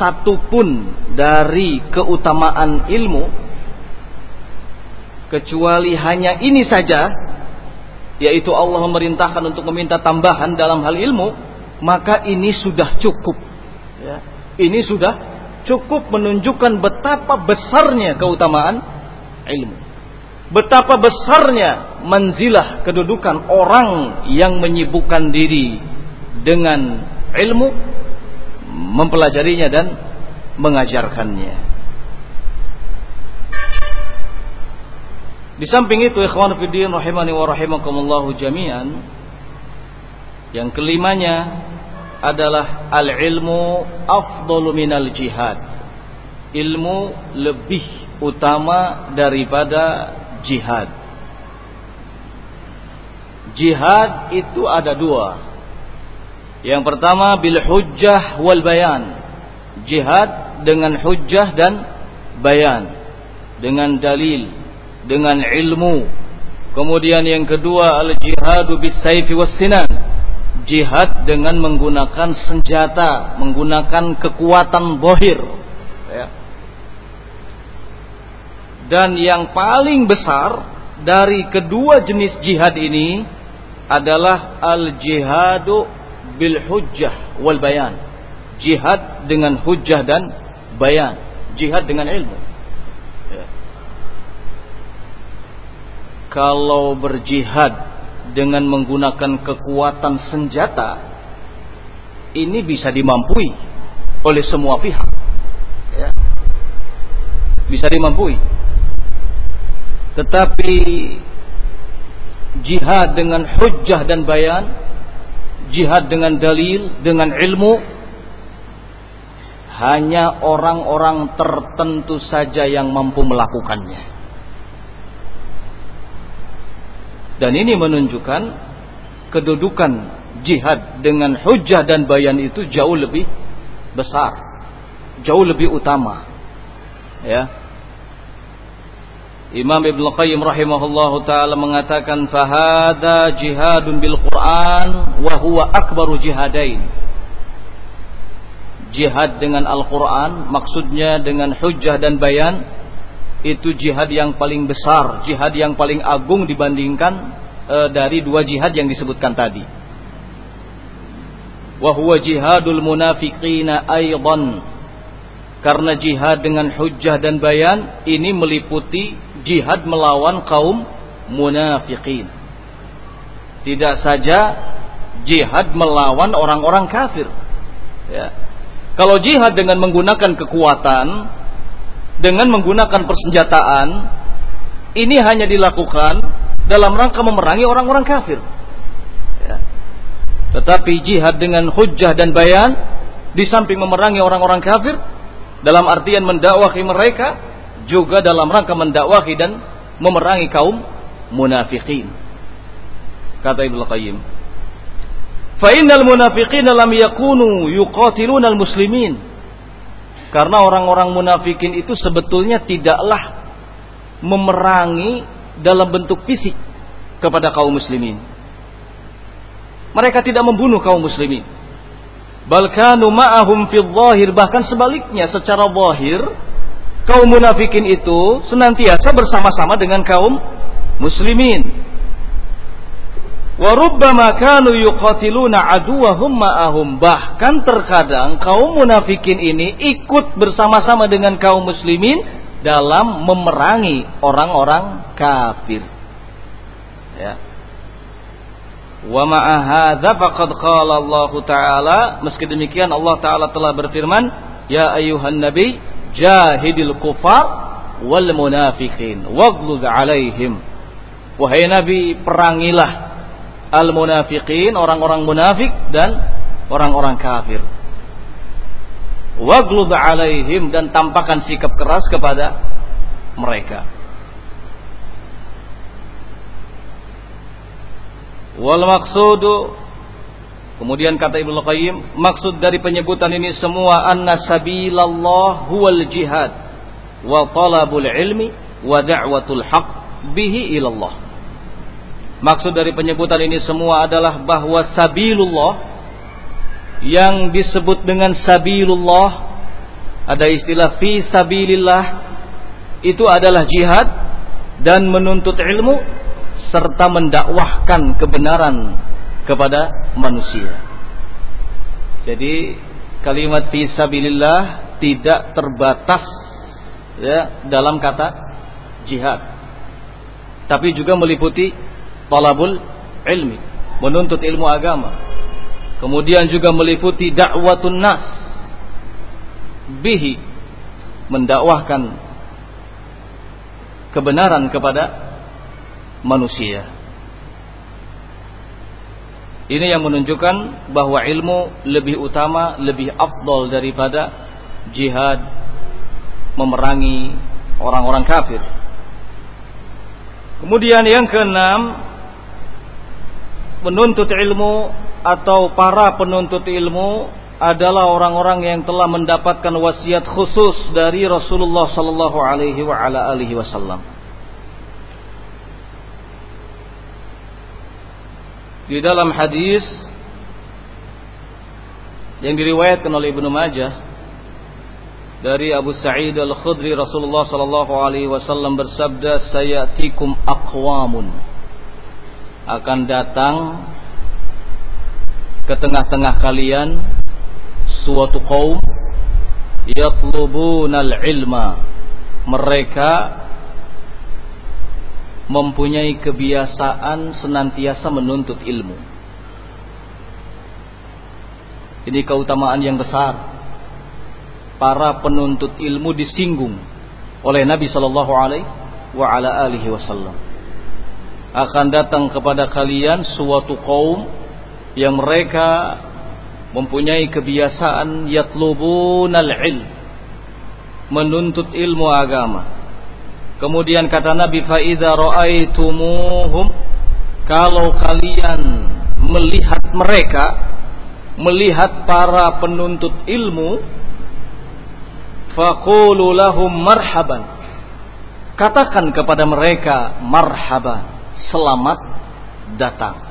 satupun dari keutamaan ilmu kecuali hanya ini saja yaitu Allah memerintahkan untuk meminta tambahan dalam hal ilmu maka ini sudah cukup ya. ini sudah cukup menunjukkan betapa besarnya keutamaan ilmu betapa besarnya manzilah kedudukan orang yang menyibukkan diri dengan ilmu mempelajarinya dan mengajarkannya. Di samping itu ikhwan fiddin rahimani wa rahimakumullah jami'an yang kelimanya adalah al-ilmu afdalu minal jihad. Ilmu lebih utama daripada jihad. Jihad itu ada dua. Yang pertama bil hujjah wal bayan. Jihad dengan hujjah dan bayan. Dengan dalil, dengan ilmu. Kemudian yang kedua al jihadu bis sayfi was sinan. Jihad dengan menggunakan senjata, menggunakan kekuatan bohir. Ya dan yang paling besar dari kedua jenis jihad ini adalah al-jihadu bil hujjah wal bayan. Jihad dengan hujjah dan bayan. Jihad dengan ilmu. Ya. Kalau berjihad dengan menggunakan kekuatan senjata, ini bisa dimampui oleh semua pihak. Ya. Bisa dimampui tetapi jihad dengan hujjah dan bayan jihad dengan dalil, dengan ilmu hanya orang-orang tertentu saja yang mampu melakukannya. Dan ini menunjukkan kedudukan jihad dengan hujah dan bayan itu jauh lebih besar, jauh lebih utama. Ya. Imam Ibn Qayyim rahimahullahu taala mengatakan fahada jihadun bil Quran wa huwa akbaru jihadain. Jihad dengan Al-Quran maksudnya dengan hujah dan bayan itu jihad yang paling besar, jihad yang paling agung dibandingkan e, dari dua jihad yang disebutkan tadi. Wa huwa jihadul munafiqina aidan. Karena jihad dengan hujjah dan bayan ini meliputi jihad melawan kaum munafiqin. Tidak saja jihad melawan orang-orang kafir. Ya. Kalau jihad dengan menggunakan kekuatan, dengan menggunakan persenjataan ini hanya dilakukan dalam rangka memerangi orang-orang kafir. Ya. Tetapi jihad dengan hujjah dan bayan di samping memerangi orang-orang kafir dalam artian mendakwahi mereka juga dalam rangka mendakwahi dan memerangi kaum munafikin. Kata Ibnu Qayyim. Fa innal munafiqina lam yakunu yuqatiluna al-muslimin karena orang-orang munafikin itu sebetulnya tidaklah memerangi dalam bentuk fisik kepada kaum muslimin. Mereka tidak membunuh kaum muslimin. Balkanu ma'ahum fi zahir bahkan sebaliknya secara zahir kaum munafikin itu senantiasa bersama-sama dengan kaum muslimin Warubbama kanu yuqatiluna aduwahum ma'ahum. Bahkan terkadang kaum munafikin ini ikut bersama-sama dengan kaum muslimin dalam memerangi orang-orang kafir. Ya. Wa ma'a hadza faqad qala Allah Ta'ala meski demikian Allah Ta'ala telah berfirman ya ayuhan nabi jahidil kufar wal munafiqin waghluz alaihim wahai nabi perangilah al-munafiqin, orang-orang munafik dan orang-orang kafir. Waglud alaihim dan tampakkan sikap keras kepada mereka. Wal maksudu Kemudian kata Ibnu Qayyim, maksud dari penyebutan ini semua anna sabilallah huwal jihad wa talabul ilmi wa da'watul haq bihi ilallah. Maksud dari penyebutan ini semua adalah bahwa sabilullah yang disebut dengan sabilullah ada istilah fi sabilillah itu adalah jihad dan menuntut ilmu serta mendakwahkan kebenaran kepada manusia. Jadi kalimat fi sabilillah tidak terbatas ya dalam kata jihad. Tapi juga meliputi talabul ilmi, menuntut ilmu agama. Kemudian juga meliputi dakwatun nas bihi mendakwahkan kebenaran kepada manusia. Ini yang menunjukkan bahwa ilmu lebih utama, lebih afdol daripada jihad memerangi orang-orang kafir. Kemudian yang keenam, penuntut ilmu atau para penuntut ilmu adalah orang-orang yang telah mendapatkan wasiat khusus dari Rasulullah sallallahu alaihi wasallam. Di dalam hadis yang diriwayatkan oleh Ibnu Majah dari Abu Sa'id Al-Khudri Rasulullah sallallahu alaihi wasallam bersabda sayatikum aqwamun. Akan datang ke tengah-tengah kalian suatu kaum yatlubunal ilma. Mereka mempunyai kebiasaan senantiasa menuntut ilmu. Ini keutamaan yang besar. Para penuntut ilmu disinggung oleh Nabi sallallahu alaihi wasallam. Akan datang kepada kalian suatu kaum yang mereka mempunyai kebiasaan yatlubunal ilm menuntut ilmu agama kemudian kata Nabi fa idza raaitumuhum kalau kalian melihat mereka melihat para penuntut ilmu faqulu lahum marhaban katakan kepada mereka marhaban selamat datang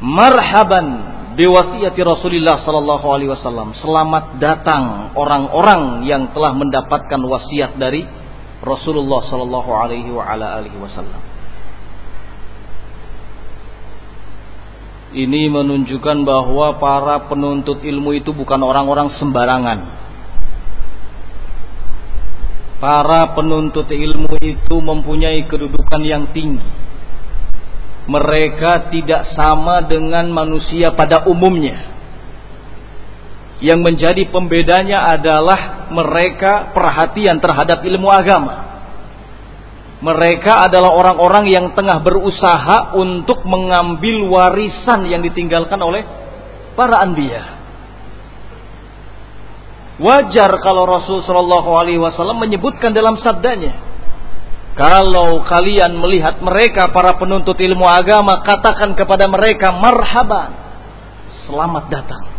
marhaban biwasiyati Rasulullah sallallahu alaihi wasallam. Selamat datang orang-orang yang telah mendapatkan wasiat dari Rasulullah sallallahu alaihi wasallam. Ini menunjukkan bahwa para penuntut ilmu itu bukan orang-orang sembarangan. Para penuntut ilmu itu mempunyai kedudukan yang tinggi mereka tidak sama dengan manusia pada umumnya. Yang menjadi pembedanya adalah mereka perhatian terhadap ilmu agama. Mereka adalah orang-orang yang tengah berusaha untuk mengambil warisan yang ditinggalkan oleh para anbiya. Wajar kalau Rasul Shallallahu Alaihi Wasallam menyebutkan dalam sabdanya, kalau kalian melihat mereka para penuntut ilmu agama, katakan kepada mereka marhaban. Selamat datang.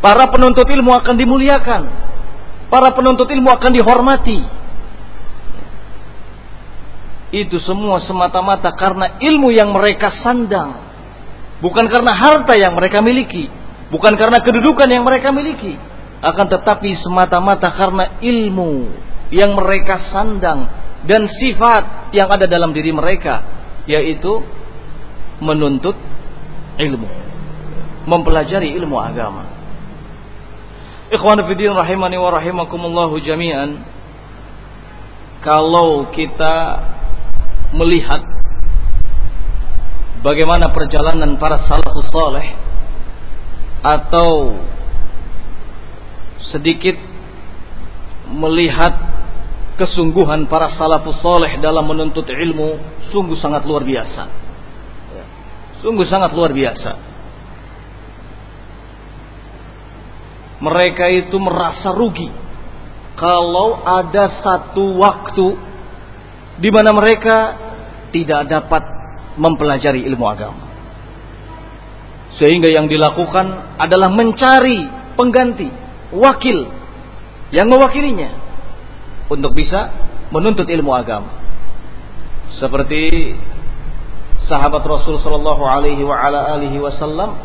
Para penuntut ilmu akan dimuliakan. Para penuntut ilmu akan dihormati. Itu semua semata-mata karena ilmu yang mereka sandang. Bukan karena harta yang mereka miliki. Bukan karena kedudukan yang mereka miliki. Akan tetapi semata-mata karena ilmu yang mereka sandang dan sifat yang ada dalam diri mereka yaitu menuntut ilmu mempelajari ilmu agama ikhwan fillah rahimani wa rahimakumullah jami'an kalau kita melihat bagaimana perjalanan para salafus saleh atau sedikit melihat kesungguhan para salafus soleh dalam menuntut ilmu sungguh sangat luar biasa. Ya. Sungguh sangat luar biasa. Mereka itu merasa rugi kalau ada satu waktu di mana mereka tidak dapat mempelajari ilmu agama. Sehingga yang dilakukan adalah mencari pengganti, wakil yang mewakilinya untuk bisa menuntut ilmu agama. Seperti sahabat Rasul sallallahu alaihi wa ala alihi wasallam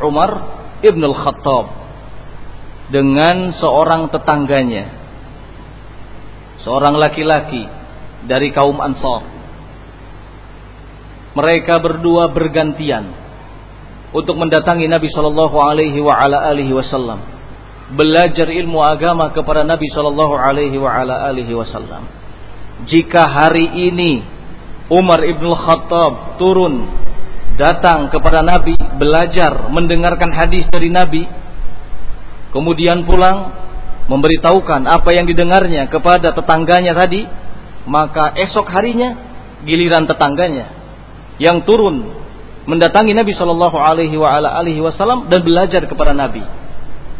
Umar ibn al-Khattab dengan seorang tetangganya. Seorang laki-laki dari kaum Ansar. Mereka berdua bergantian untuk mendatangi Nabi sallallahu alaihi wasallam. Belajar ilmu agama kepada Nabi Shallallahu Alaihi Wasallam. Jika hari ini Umar ibn Khattab turun datang kepada Nabi belajar mendengarkan hadis dari Nabi, kemudian pulang memberitahukan apa yang didengarnya kepada tetangganya tadi, maka esok harinya giliran tetangganya yang turun mendatangi Nabi Shallallahu Alaihi Wasallam dan belajar kepada Nabi.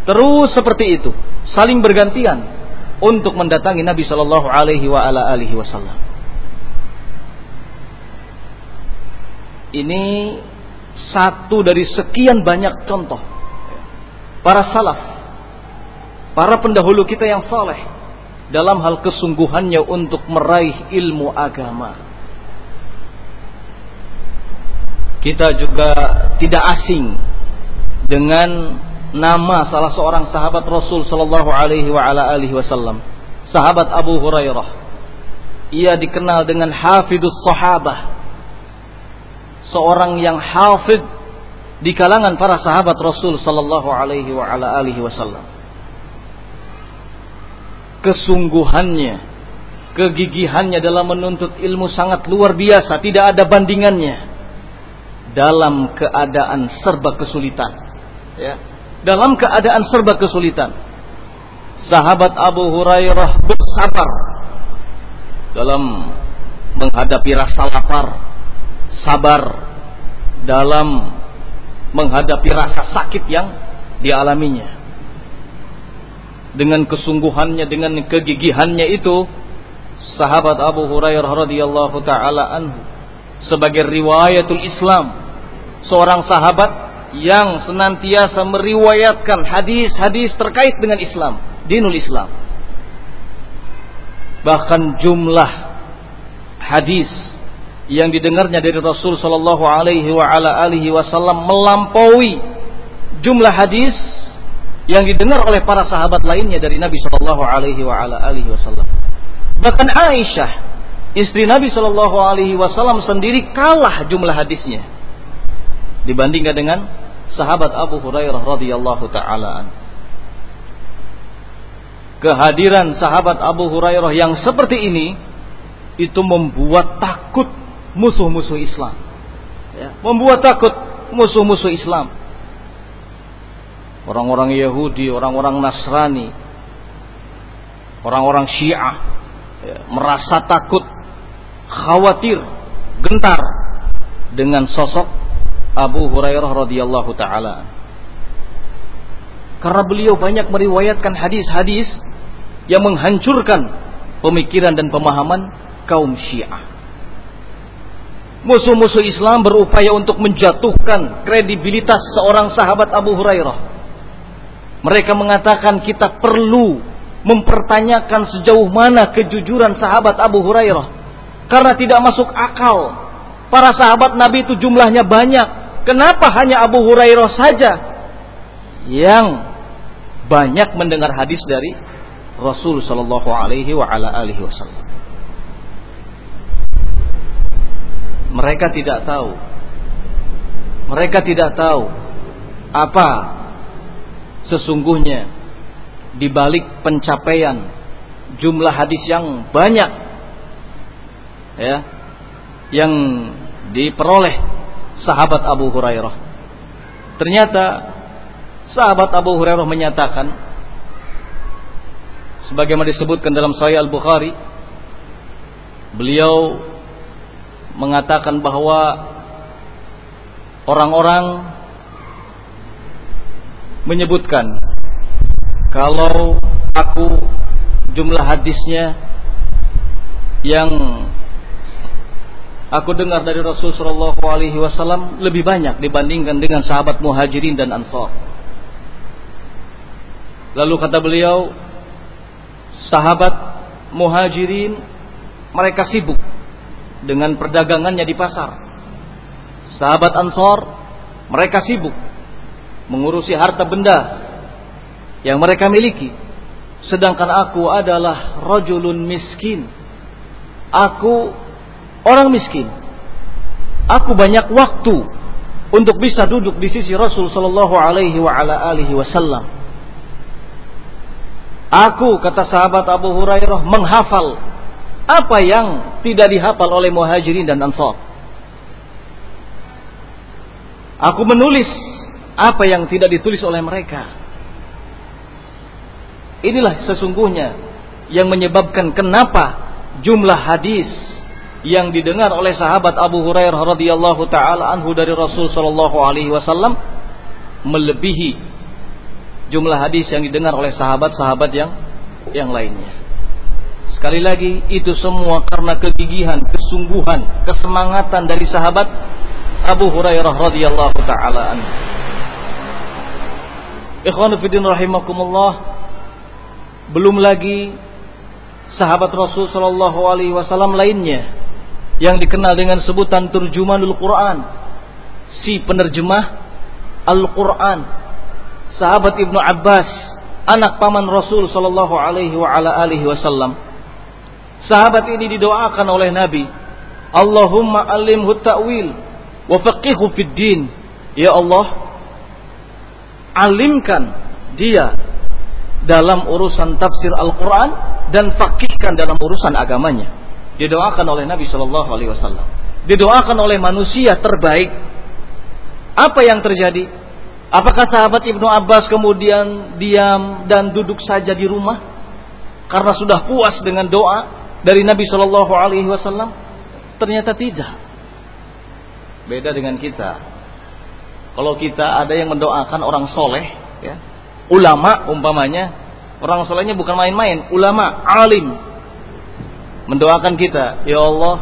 Terus seperti itu, saling bergantian untuk mendatangi Nabi Shallallahu Alaihi Wasallam. Ini satu dari sekian banyak contoh para salaf, para pendahulu kita yang saleh dalam hal kesungguhannya untuk meraih ilmu agama. Kita juga tidak asing dengan nama salah seorang sahabat Rasul sallallahu alaihi wa ala alihi wasallam, sahabat Abu Hurairah. Ia dikenal dengan hafidus sahabah. Seorang yang hafid di kalangan para sahabat Rasul sallallahu alaihi wa ala alihi wasallam. Kesungguhannya, kegigihannya dalam menuntut ilmu sangat luar biasa, tidak ada bandingannya dalam keadaan serba kesulitan. Ya, dalam keadaan serba kesulitan. Sahabat Abu Hurairah bersabar dalam menghadapi rasa lapar, sabar dalam menghadapi rasa sakit yang dialaminya. Dengan kesungguhannya, dengan kegigihannya itu, sahabat Abu Hurairah radhiyallahu taala anhu sebagai riwayatul Islam, seorang sahabat yang senantiasa meriwayatkan hadis-hadis terkait dengan Islam, dinul Islam. Bahkan jumlah hadis yang didengarnya dari Rasul sallallahu alaihi wa ala alihi wasallam melampaui jumlah hadis yang didengar oleh para sahabat lainnya dari Nabi sallallahu alaihi wasallam. Bahkan Aisyah, istri Nabi sallallahu alaihi wasallam sendiri kalah jumlah hadisnya dibandingkan dengan sahabat Abu Hurairah radhiyallahu taala Kehadiran sahabat Abu Hurairah yang seperti ini itu membuat takut musuh-musuh Islam. Ya, membuat takut musuh-musuh Islam. Orang-orang Yahudi, orang-orang Nasrani, orang-orang Syiah ya, merasa takut, khawatir, gentar dengan sosok Abu Hurairah radhiyallahu taala. Karena beliau banyak meriwayatkan hadis-hadis yang menghancurkan pemikiran dan pemahaman kaum Syiah. Musuh-musuh Islam berupaya untuk menjatuhkan kredibilitas seorang sahabat Abu Hurairah. Mereka mengatakan kita perlu mempertanyakan sejauh mana kejujuran sahabat Abu Hurairah. Karena tidak masuk akal. Para sahabat Nabi itu jumlahnya banyak. Kenapa hanya Abu Hurairah saja yang banyak mendengar hadis dari Rasul Shallallahu Alaihi Wasallam? mereka tidak tahu. Mereka tidak tahu apa sesungguhnya di balik pencapaian jumlah hadis yang banyak ya yang diperoleh sahabat Abu Hurairah. Ternyata sahabat Abu Hurairah menyatakan sebagaimana disebutkan dalam Sahih Al-Bukhari beliau mengatakan bahwa orang-orang menyebutkan kalau aku jumlah hadisnya yang aku dengar dari Rasul Shallallahu Alaihi Wasallam lebih banyak dibandingkan dengan sahabat muhajirin dan ansar. Lalu kata beliau, sahabat muhajirin mereka sibuk dengan perdagangannya di pasar. Sahabat Ansor, mereka sibuk mengurusi harta benda yang mereka miliki. Sedangkan aku adalah rajulun miskin. Aku orang miskin. Aku banyak waktu untuk bisa duduk di sisi Rasul sallallahu alaihi wa ala alihi wasallam. Aku kata sahabat Abu Hurairah menghafal apa yang tidak dihafal oleh muhajirin dan ansar? Aku menulis apa yang tidak ditulis oleh mereka. Inilah sesungguhnya yang menyebabkan kenapa jumlah hadis yang didengar oleh sahabat Abu Hurairah radhiyallahu taala anhu dari Rasul sallallahu alaihi wasallam melebihi jumlah hadis yang didengar oleh sahabat-sahabat yang yang lainnya. Sekali lagi itu semua karena kegigihan, kesungguhan, kesemangatan dari sahabat Abu Hurairah radhiyallahu taala anhu. Ikhwanu rahimakumullah. Belum lagi sahabat Rasul sallallahu alaihi wasallam lainnya yang dikenal dengan sebutan turjumanul Quran, si penerjemah Al-Quran, sahabat Ibnu Abbas, anak paman Rasul sallallahu alaihi wa ala alihi wasallam Sahabat ini didoakan oleh Nabi. Allahumma alimhu ta'wil wa faqihu fid din. Ya Allah, alimkan dia dalam urusan tafsir Al-Quran dan fakihkan dalam urusan agamanya. Didoakan oleh Nabi Shallallahu Alaihi Wasallam. Didoakan oleh manusia terbaik. Apa yang terjadi? Apakah sahabat Ibnu Abbas kemudian diam dan duduk saja di rumah karena sudah puas dengan doa? dari Nabi Shallallahu Alaihi Wasallam? Ternyata tidak. Beda dengan kita. Kalau kita ada yang mendoakan orang soleh, ya, ulama umpamanya, orang solehnya bukan main-main, ulama, alim, mendoakan kita, ya Allah,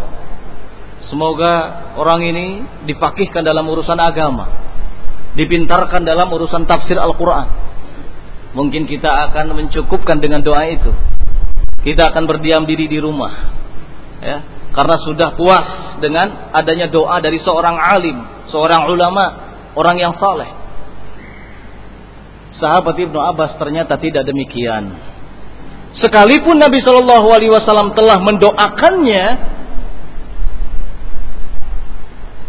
semoga orang ini dipakihkan dalam urusan agama, dipintarkan dalam urusan tafsir Al-Quran. Mungkin kita akan mencukupkan dengan doa itu. Kita akan berdiam diri di rumah, ya, karena sudah puas dengan adanya doa dari seorang alim, seorang ulama, orang yang saleh. Sahabat Ibnu Abbas ternyata tidak demikian. Sekalipun Nabi Shallallahu Alaihi Wasallam telah mendoakannya,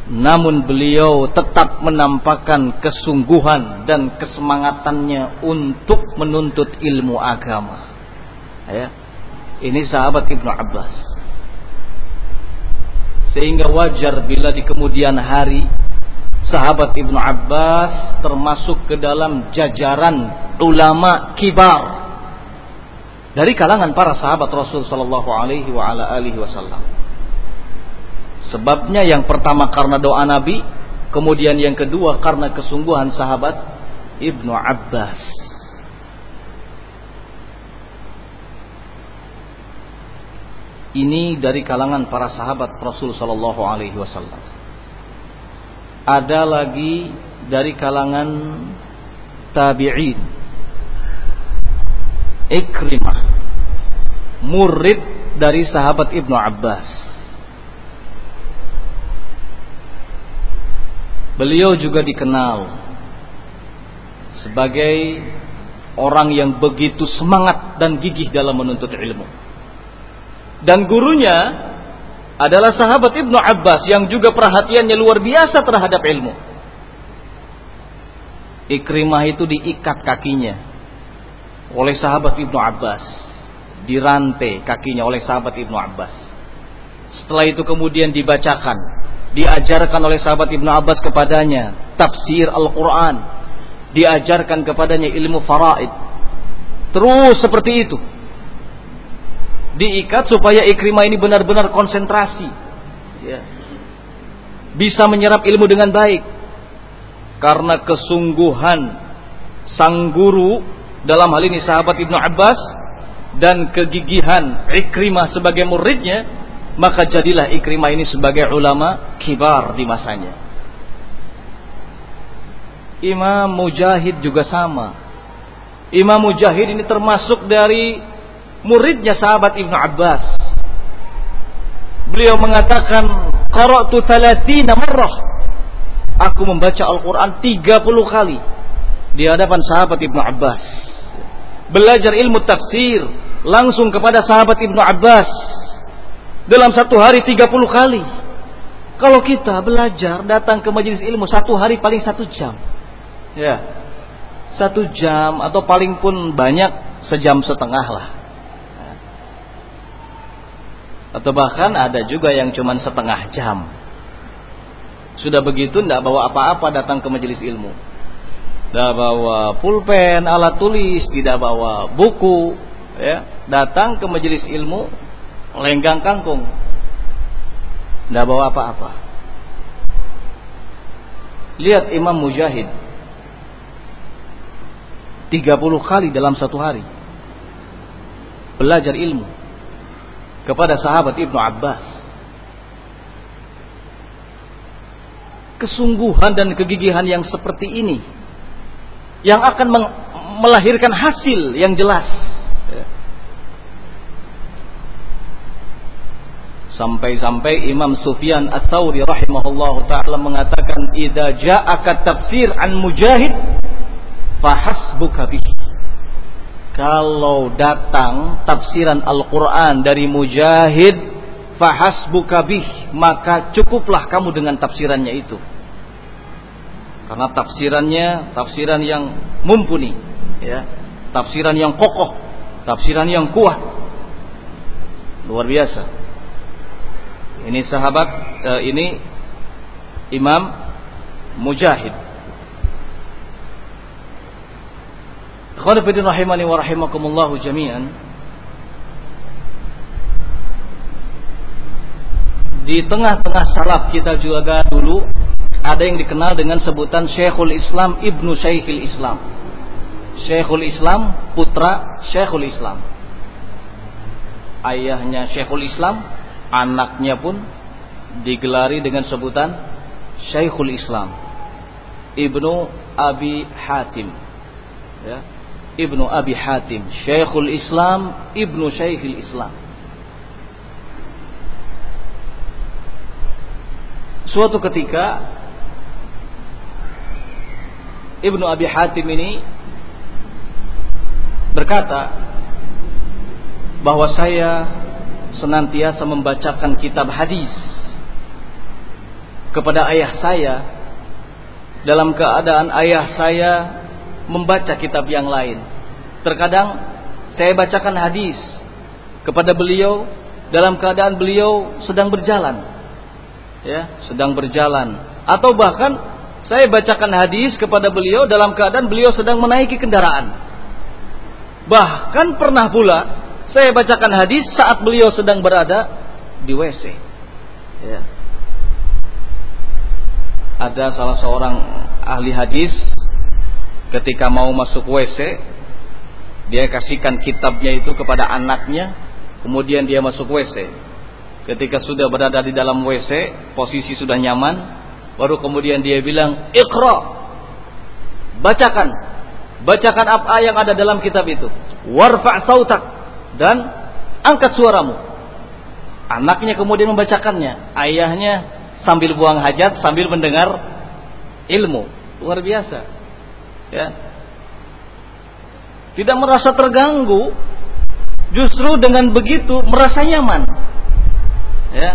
namun beliau tetap menampakkan kesungguhan dan kesemangatannya untuk menuntut ilmu agama. Ya. Ini sahabat Ibnu Abbas. Sehingga wajar bila di kemudian hari sahabat Ibnu Abbas termasuk ke dalam jajaran ulama kibar dari kalangan para sahabat Rasul sallallahu alaihi wasallam. Sebabnya yang pertama karena doa Nabi, kemudian yang kedua karena kesungguhan sahabat Ibnu Abbas. Ini dari kalangan para sahabat Rasul sallallahu alaihi wasallam ada lagi dari kalangan tabi'in. Ikrimah murid dari sahabat Ibnu Abbas. Beliau juga dikenal sebagai orang yang begitu semangat dan gigih dalam menuntut ilmu. Dan gurunya adalah sahabat Ibnu Abbas yang juga perhatiannya luar biasa terhadap ilmu. Ikrimah itu diikat kakinya oleh sahabat Ibnu Abbas, dirantai kakinya oleh sahabat Ibnu Abbas. Setelah itu kemudian dibacakan, diajarkan oleh sahabat Ibnu Abbas kepadanya tafsir Al-Qur'an, diajarkan kepadanya ilmu faraid. Terus seperti itu diikat supaya Ikrimah ini benar-benar konsentrasi. Ya. Bisa menyerap ilmu dengan baik. Karena kesungguhan sang guru dalam hal ini sahabat Ibnu Abbas dan kegigihan Ikrimah sebagai muridnya, maka jadilah Ikrimah ini sebagai ulama kibar di masanya. Imam Mujahid juga sama. Imam Mujahid ini termasuk dari muridnya sahabat Ibnu Abbas. Beliau mengatakan, "Qara'tu 30 marrah." Aku membaca Al-Qur'an 30 kali di hadapan sahabat Ibnu Abbas. Belajar ilmu tafsir langsung kepada sahabat Ibnu Abbas dalam satu hari 30 kali. Kalau kita belajar datang ke majelis ilmu satu hari paling satu jam, ya satu jam atau paling pun banyak sejam setengah lah. Atau bahkan ada juga yang cuma setengah jam. Sudah begitu tidak bawa apa-apa datang ke majelis ilmu. Tidak bawa pulpen, alat tulis, tidak bawa buku, ya. Datang ke majelis ilmu lenggang kangkung. Tidak bawa apa-apa. Lihat Imam Mujahid 30 kali dalam satu hari belajar ilmu kepada sahabat Ibnu Abbas. Kesungguhan dan kegigihan yang seperti ini yang akan melahirkan hasil yang jelas. Sampai-sampai Imam Sufyan Ats-Tsauri rahimahullahu taala mengatakan idza ja'aka tafsir an mujahid fahasbuka bihi kalau datang tafsiran Al-Quran dari Mujahid fahasbuka bih maka cukuplah kamu dengan tafsirannya itu. Karena tafsirannya tafsiran yang mumpuni ya. Tafsiran yang kokoh tafsiran yang kuat. Luar biasa. Ini sahabat eh, ini Imam Mujahid Ikhwan rahimani wa rahimakumullahu jami'an. Di tengah-tengah salaf kita juga dulu ada yang dikenal dengan sebutan Syekhul Islam Ibnu Syekhul Islam. Syekhul Islam putra Syekhul Islam. Ayahnya Syekhul Islam, anaknya pun digelari dengan sebutan Syekhul Islam Ibnu Abi Hatim ya Ibnu Abi Hatim Syekhul Islam Ibnu Syekhul Islam. Suatu ketika Ibnu Abi Hatim ini berkata bahwa saya senantiasa membacakan kitab hadis kepada ayah saya dalam keadaan ayah saya membaca kitab yang lain. Terkadang saya bacakan hadis kepada beliau dalam keadaan beliau sedang berjalan. Ya, sedang berjalan atau bahkan saya bacakan hadis kepada beliau dalam keadaan beliau sedang menaiki kendaraan. Bahkan pernah pula saya bacakan hadis saat beliau sedang berada di WC. Ya ada salah seorang ahli hadis ketika mau masuk WC dia kasihkan kitabnya itu kepada anaknya kemudian dia masuk WC ketika sudah berada di dalam WC posisi sudah nyaman baru kemudian dia bilang ikra bacakan bacakan apa yang ada dalam kitab itu. Warfa sautak dan angkat suaramu. Anaknya kemudian membacakannya. Ayahnya sambil buang hajat sambil mendengar ilmu. Luar biasa ya. Tidak merasa terganggu justru dengan begitu merasa nyaman. Ya.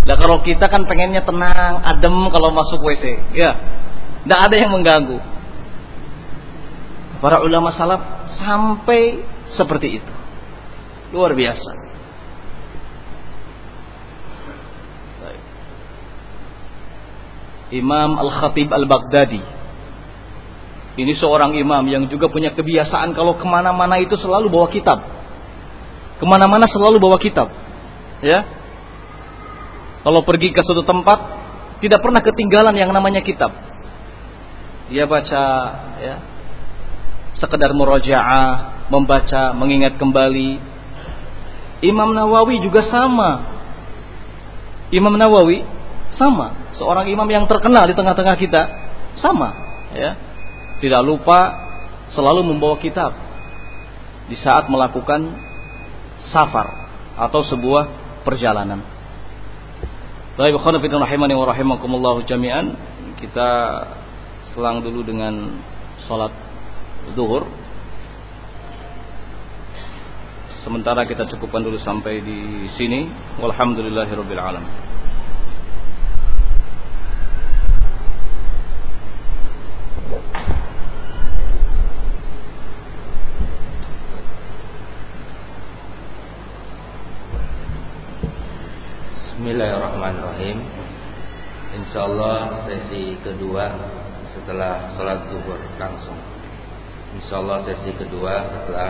Nah kalau kita kan pengennya tenang adem kalau masuk WC ya. Tidak ada yang mengganggu. Para ulama salaf sampai seperti itu. Luar biasa. Imam Al-Khatib Al-Baghdadi. Ini seorang imam yang juga punya kebiasaan kalau ke mana-mana itu selalu bawa kitab. Ke mana-mana selalu bawa kitab. Ya. Kalau pergi ke suatu tempat, tidak pernah ketinggalan yang namanya kitab. Dia baca, ya, sekedar murojaah, membaca, mengingat kembali. Imam Nawawi juga sama. Imam Nawawi sama seorang imam yang terkenal di tengah-tengah kita sama ya tidak lupa selalu membawa kitab di saat melakukan safar atau sebuah perjalanan. Baik, jami'an. Kita selang dulu dengan salat zuhur. Sementara kita cukupkan dulu sampai di sini. Walhamdulillahirabbil alamin. Bismillahirrahmanirrahim. Insyaallah sesi kedua setelah sholat zuhur langsung. Insyaallah sesi kedua setelah